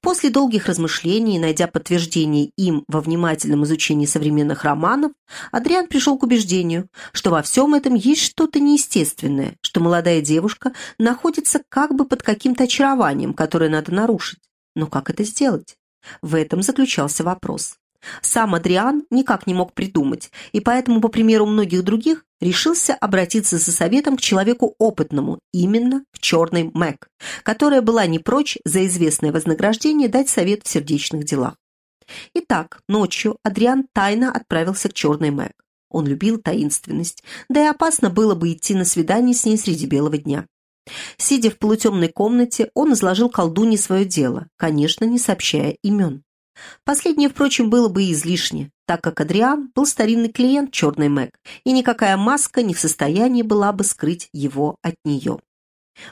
После долгих размышлений, найдя подтверждение им во внимательном изучении современных романов, Адриан пришел к убеждению, что во всем этом есть что-то неестественное, что молодая девушка находится как бы под каким-то очарованием, которое надо нарушить. Но как это сделать? В этом заключался вопрос. Сам Адриан никак не мог придумать, и поэтому, по примеру многих других, решился обратиться за советом к человеку опытному, именно к черной Мэг, которая была не прочь за известное вознаграждение дать совет в сердечных делах. Итак, ночью Адриан тайно отправился к черной Мэг. Он любил таинственность, да и опасно было бы идти на свидание с ней среди белого дня. Сидя в полутемной комнате, он изложил колдуне свое дело, конечно, не сообщая имен. Последнее, впрочем, было бы излишне, так как Адриан был старинный клиент черной Мэг, и никакая маска не в состоянии была бы скрыть его от нее.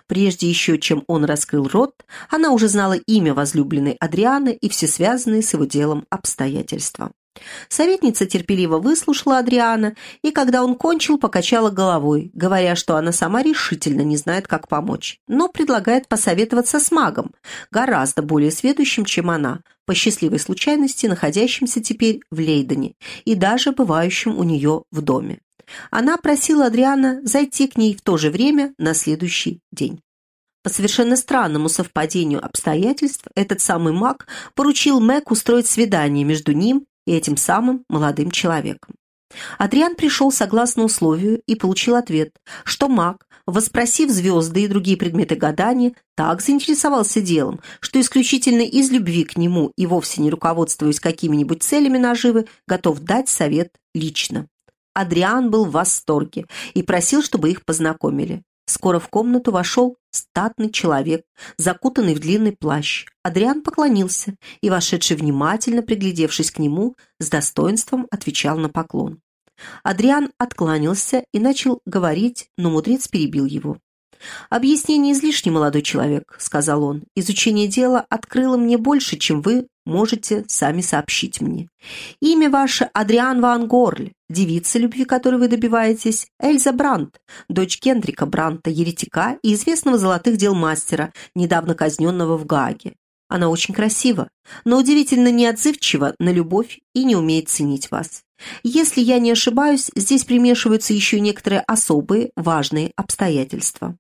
Прежде еще, чем он раскрыл рот, она уже знала имя возлюбленной Адрианы и все связанные с его делом обстоятельства. Советница терпеливо выслушала Адриана, и когда он кончил, покачала головой, говоря, что она сама решительно не знает, как помочь, но предлагает посоветоваться с магом, гораздо более сведущим, чем она, по счастливой случайности находящимся теперь в Лейдене и даже бывающим у нее в доме. Она просила Адриана зайти к ней в то же время на следующий день. По совершенно странному совпадению обстоятельств этот самый маг поручил Мэг устроить свидание между ним и этим самым молодым человеком. Адриан пришел согласно условию и получил ответ, что маг, воспросив звезды и другие предметы гадания, так заинтересовался делом, что исключительно из любви к нему и вовсе не руководствуясь какими-нибудь целями наживы, готов дать совет лично. Адриан был в восторге и просил, чтобы их познакомили. Скоро в комнату вошел статный человек, закутанный в длинный плащ. Адриан поклонился и, вошедший внимательно, приглядевшись к нему, с достоинством отвечал на поклон. Адриан откланялся и начал говорить, но мудрец перебил его. «Объяснение излишне, молодой человек», — сказал он. «Изучение дела открыло мне больше, чем вы можете сами сообщить мне. Имя ваше Адриан Ван Горль, девица, любви которой вы добиваетесь, Эльза Брандт, дочь Кендрика Брандта, еретика и известного золотых дел мастера, недавно казненного в Гааге. Она очень красива, но удивительно неотзывчива на любовь и не умеет ценить вас. Если я не ошибаюсь, здесь примешиваются еще некоторые особые важные обстоятельства.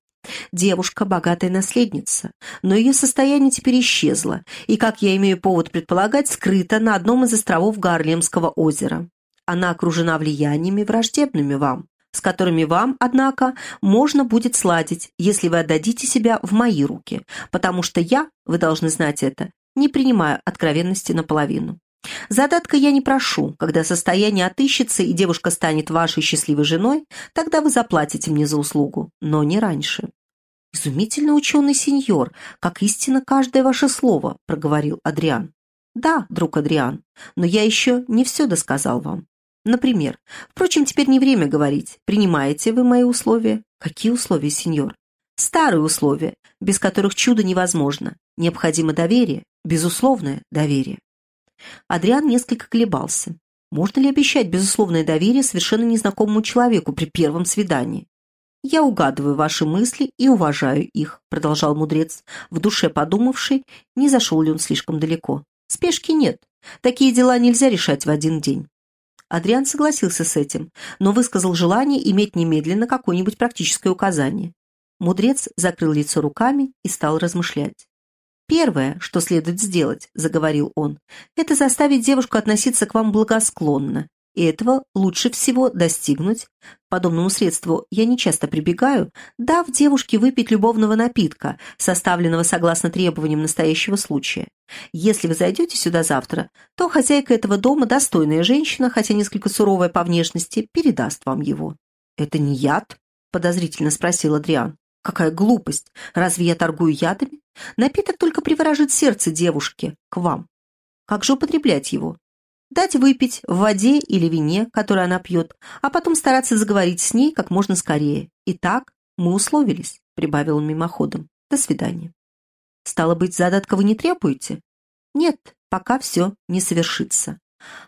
Девушка – богатая наследница, но ее состояние теперь исчезло и, как я имею повод предполагать, скрыто на одном из островов Гарлемского озера. Она окружена влияниями, враждебными вам, с которыми вам, однако, можно будет сладить, если вы отдадите себя в мои руки, потому что я, вы должны знать это, не принимаю откровенности наполовину. Задатка я не прошу. Когда состояние отыщется и девушка станет вашей счастливой женой, тогда вы заплатите мне за услугу, но не раньше. «Изумительно ученый сеньор, как истинно каждое ваше слово», — проговорил Адриан. «Да, друг Адриан, но я еще не все досказал вам. Например, впрочем, теперь не время говорить. Принимаете вы мои условия? Какие условия, сеньор? Старые условия, без которых чудо невозможно. Необходимо доверие, безусловное доверие. Адриан несколько колебался. Можно ли обещать безусловное доверие совершенно незнакомому человеку при первом свидании? «Я угадываю ваши мысли и уважаю их», — продолжал мудрец, в душе подумавший, не зашел ли он слишком далеко. «Спешки нет. Такие дела нельзя решать в один день». Адриан согласился с этим, но высказал желание иметь немедленно какое-нибудь практическое указание. Мудрец закрыл лицо руками и стал размышлять. «Первое, что следует сделать», — заговорил он, — «это заставить девушку относиться к вам благосклонно, и этого лучше всего достигнуть. К подобному средству я не часто прибегаю, дав девушке выпить любовного напитка, составленного согласно требованиям настоящего случая. Если вы зайдете сюда завтра, то хозяйка этого дома, достойная женщина, хотя несколько суровая по внешности, передаст вам его». «Это не яд?» — подозрительно спросил Адриан. Какая глупость! Разве я торгую ядами? Напиток только приворожит сердце девушки к вам. Как же употреблять его? Дать выпить в воде или вине, которое она пьет, а потом стараться заговорить с ней как можно скорее. Итак, мы условились, прибавил он мимоходом. До свидания. Стало быть, задатка вы не требуете? Нет, пока все не совершится.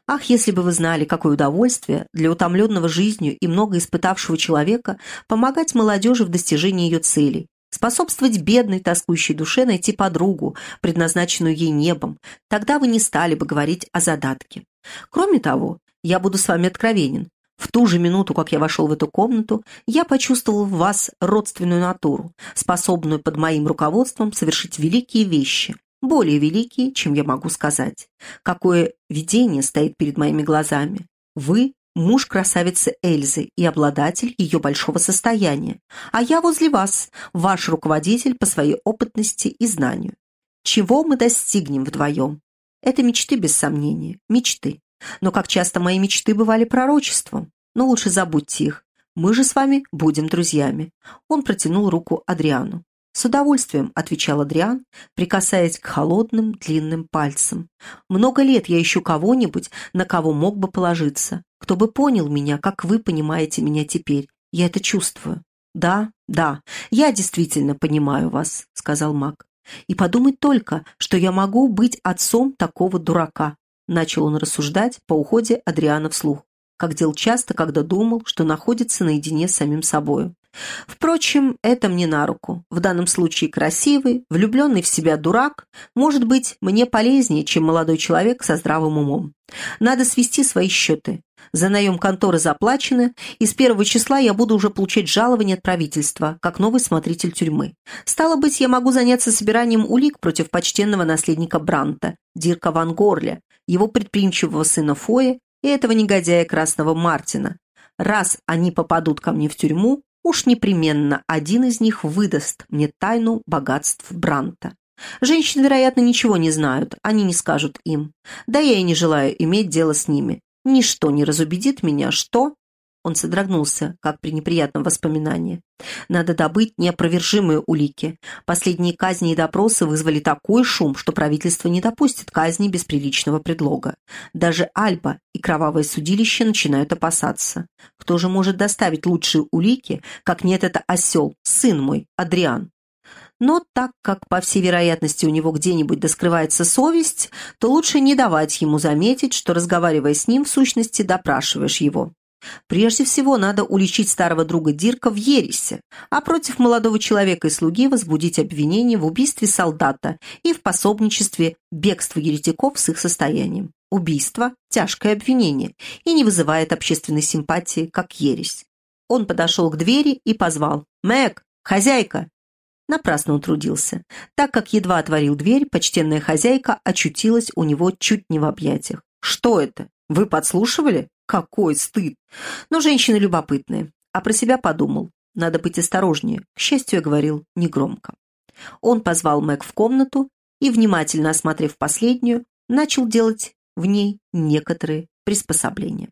Ах, если бы вы знали, какое удовольствие для утомленного жизнью и много испытавшего человека помогать молодежи в достижении ее целей, способствовать бедной, тоскующей душе найти подругу, предназначенную ей небом, тогда вы не стали бы говорить о задатке. Кроме того, я буду с вами откровенен. В ту же минуту, как я вошел в эту комнату, я почувствовал в вас родственную натуру, способную под моим руководством совершить великие вещи, более великие, чем я могу сказать. Какое видение стоит перед моими глазами. Вы – муж красавицы Эльзы и обладатель ее большого состояния, а я возле вас, ваш руководитель по своей опытности и знанию. Чего мы достигнем вдвоем? Это мечты, без сомнения, мечты. Но как часто мои мечты бывали пророчеством? Но лучше забудьте их. Мы же с вами будем друзьями. Он протянул руку Адриану. «С удовольствием», — отвечал Адриан, прикасаясь к холодным длинным пальцам. «Много лет я ищу кого-нибудь, на кого мог бы положиться, кто бы понял меня, как вы понимаете меня теперь. Я это чувствую». «Да, да, я действительно понимаю вас», — сказал маг. «И подумать только, что я могу быть отцом такого дурака», — начал он рассуждать по уходе Адриана вслух, как дел часто, когда думал, что находится наедине с самим собою. Впрочем, это мне на руку. В данном случае красивый, влюбленный в себя дурак может быть мне полезнее, чем молодой человек со здравым умом. Надо свести свои счеты. За наем конторы заплачено, и с первого числа я буду уже получать жалование от правительства, как новый смотритель тюрьмы. Стало быть, я могу заняться собиранием улик против почтенного наследника Бранта, Дирка Ван Горля, его предприимчивого сына Фоя и этого негодяя Красного Мартина. Раз они попадут ко мне в тюрьму, уж непременно один из них выдаст мне тайну богатств Бранта. Женщины, вероятно, ничего не знают, они не скажут им. Да я и не желаю иметь дело с ними. Ничто не разубедит меня, что он содрогнулся, как при неприятном воспоминании. Надо добыть неопровержимые улики. Последние казни и допросы вызвали такой шум, что правительство не допустит казни без приличного предлога. Даже Альба и кровавое судилище начинают опасаться. Кто же может доставить лучшие улики, как нет это осел, сын мой, Адриан? Но так как, по всей вероятности, у него где-нибудь доскрывается совесть, то лучше не давать ему заметить, что, разговаривая с ним, в сущности, допрашиваешь его. Прежде всего, надо уличить старого друга Дирка в ересе, а против молодого человека и слуги возбудить обвинение в убийстве солдата и в пособничестве бегству еретиков с их состоянием. Убийство – тяжкое обвинение и не вызывает общественной симпатии, как ересь. Он подошел к двери и позвал «Мэг, хозяйка!» Напрасно утрудился, так как едва отворил дверь, почтенная хозяйка очутилась у него чуть не в объятиях. «Что это? Вы подслушивали?» Какой стыд! Но женщины любопытные. А про себя подумал. Надо быть осторожнее. К счастью, я говорил негромко. Он позвал Мэг в комнату и, внимательно осмотрев последнюю, начал делать в ней некоторые приспособления.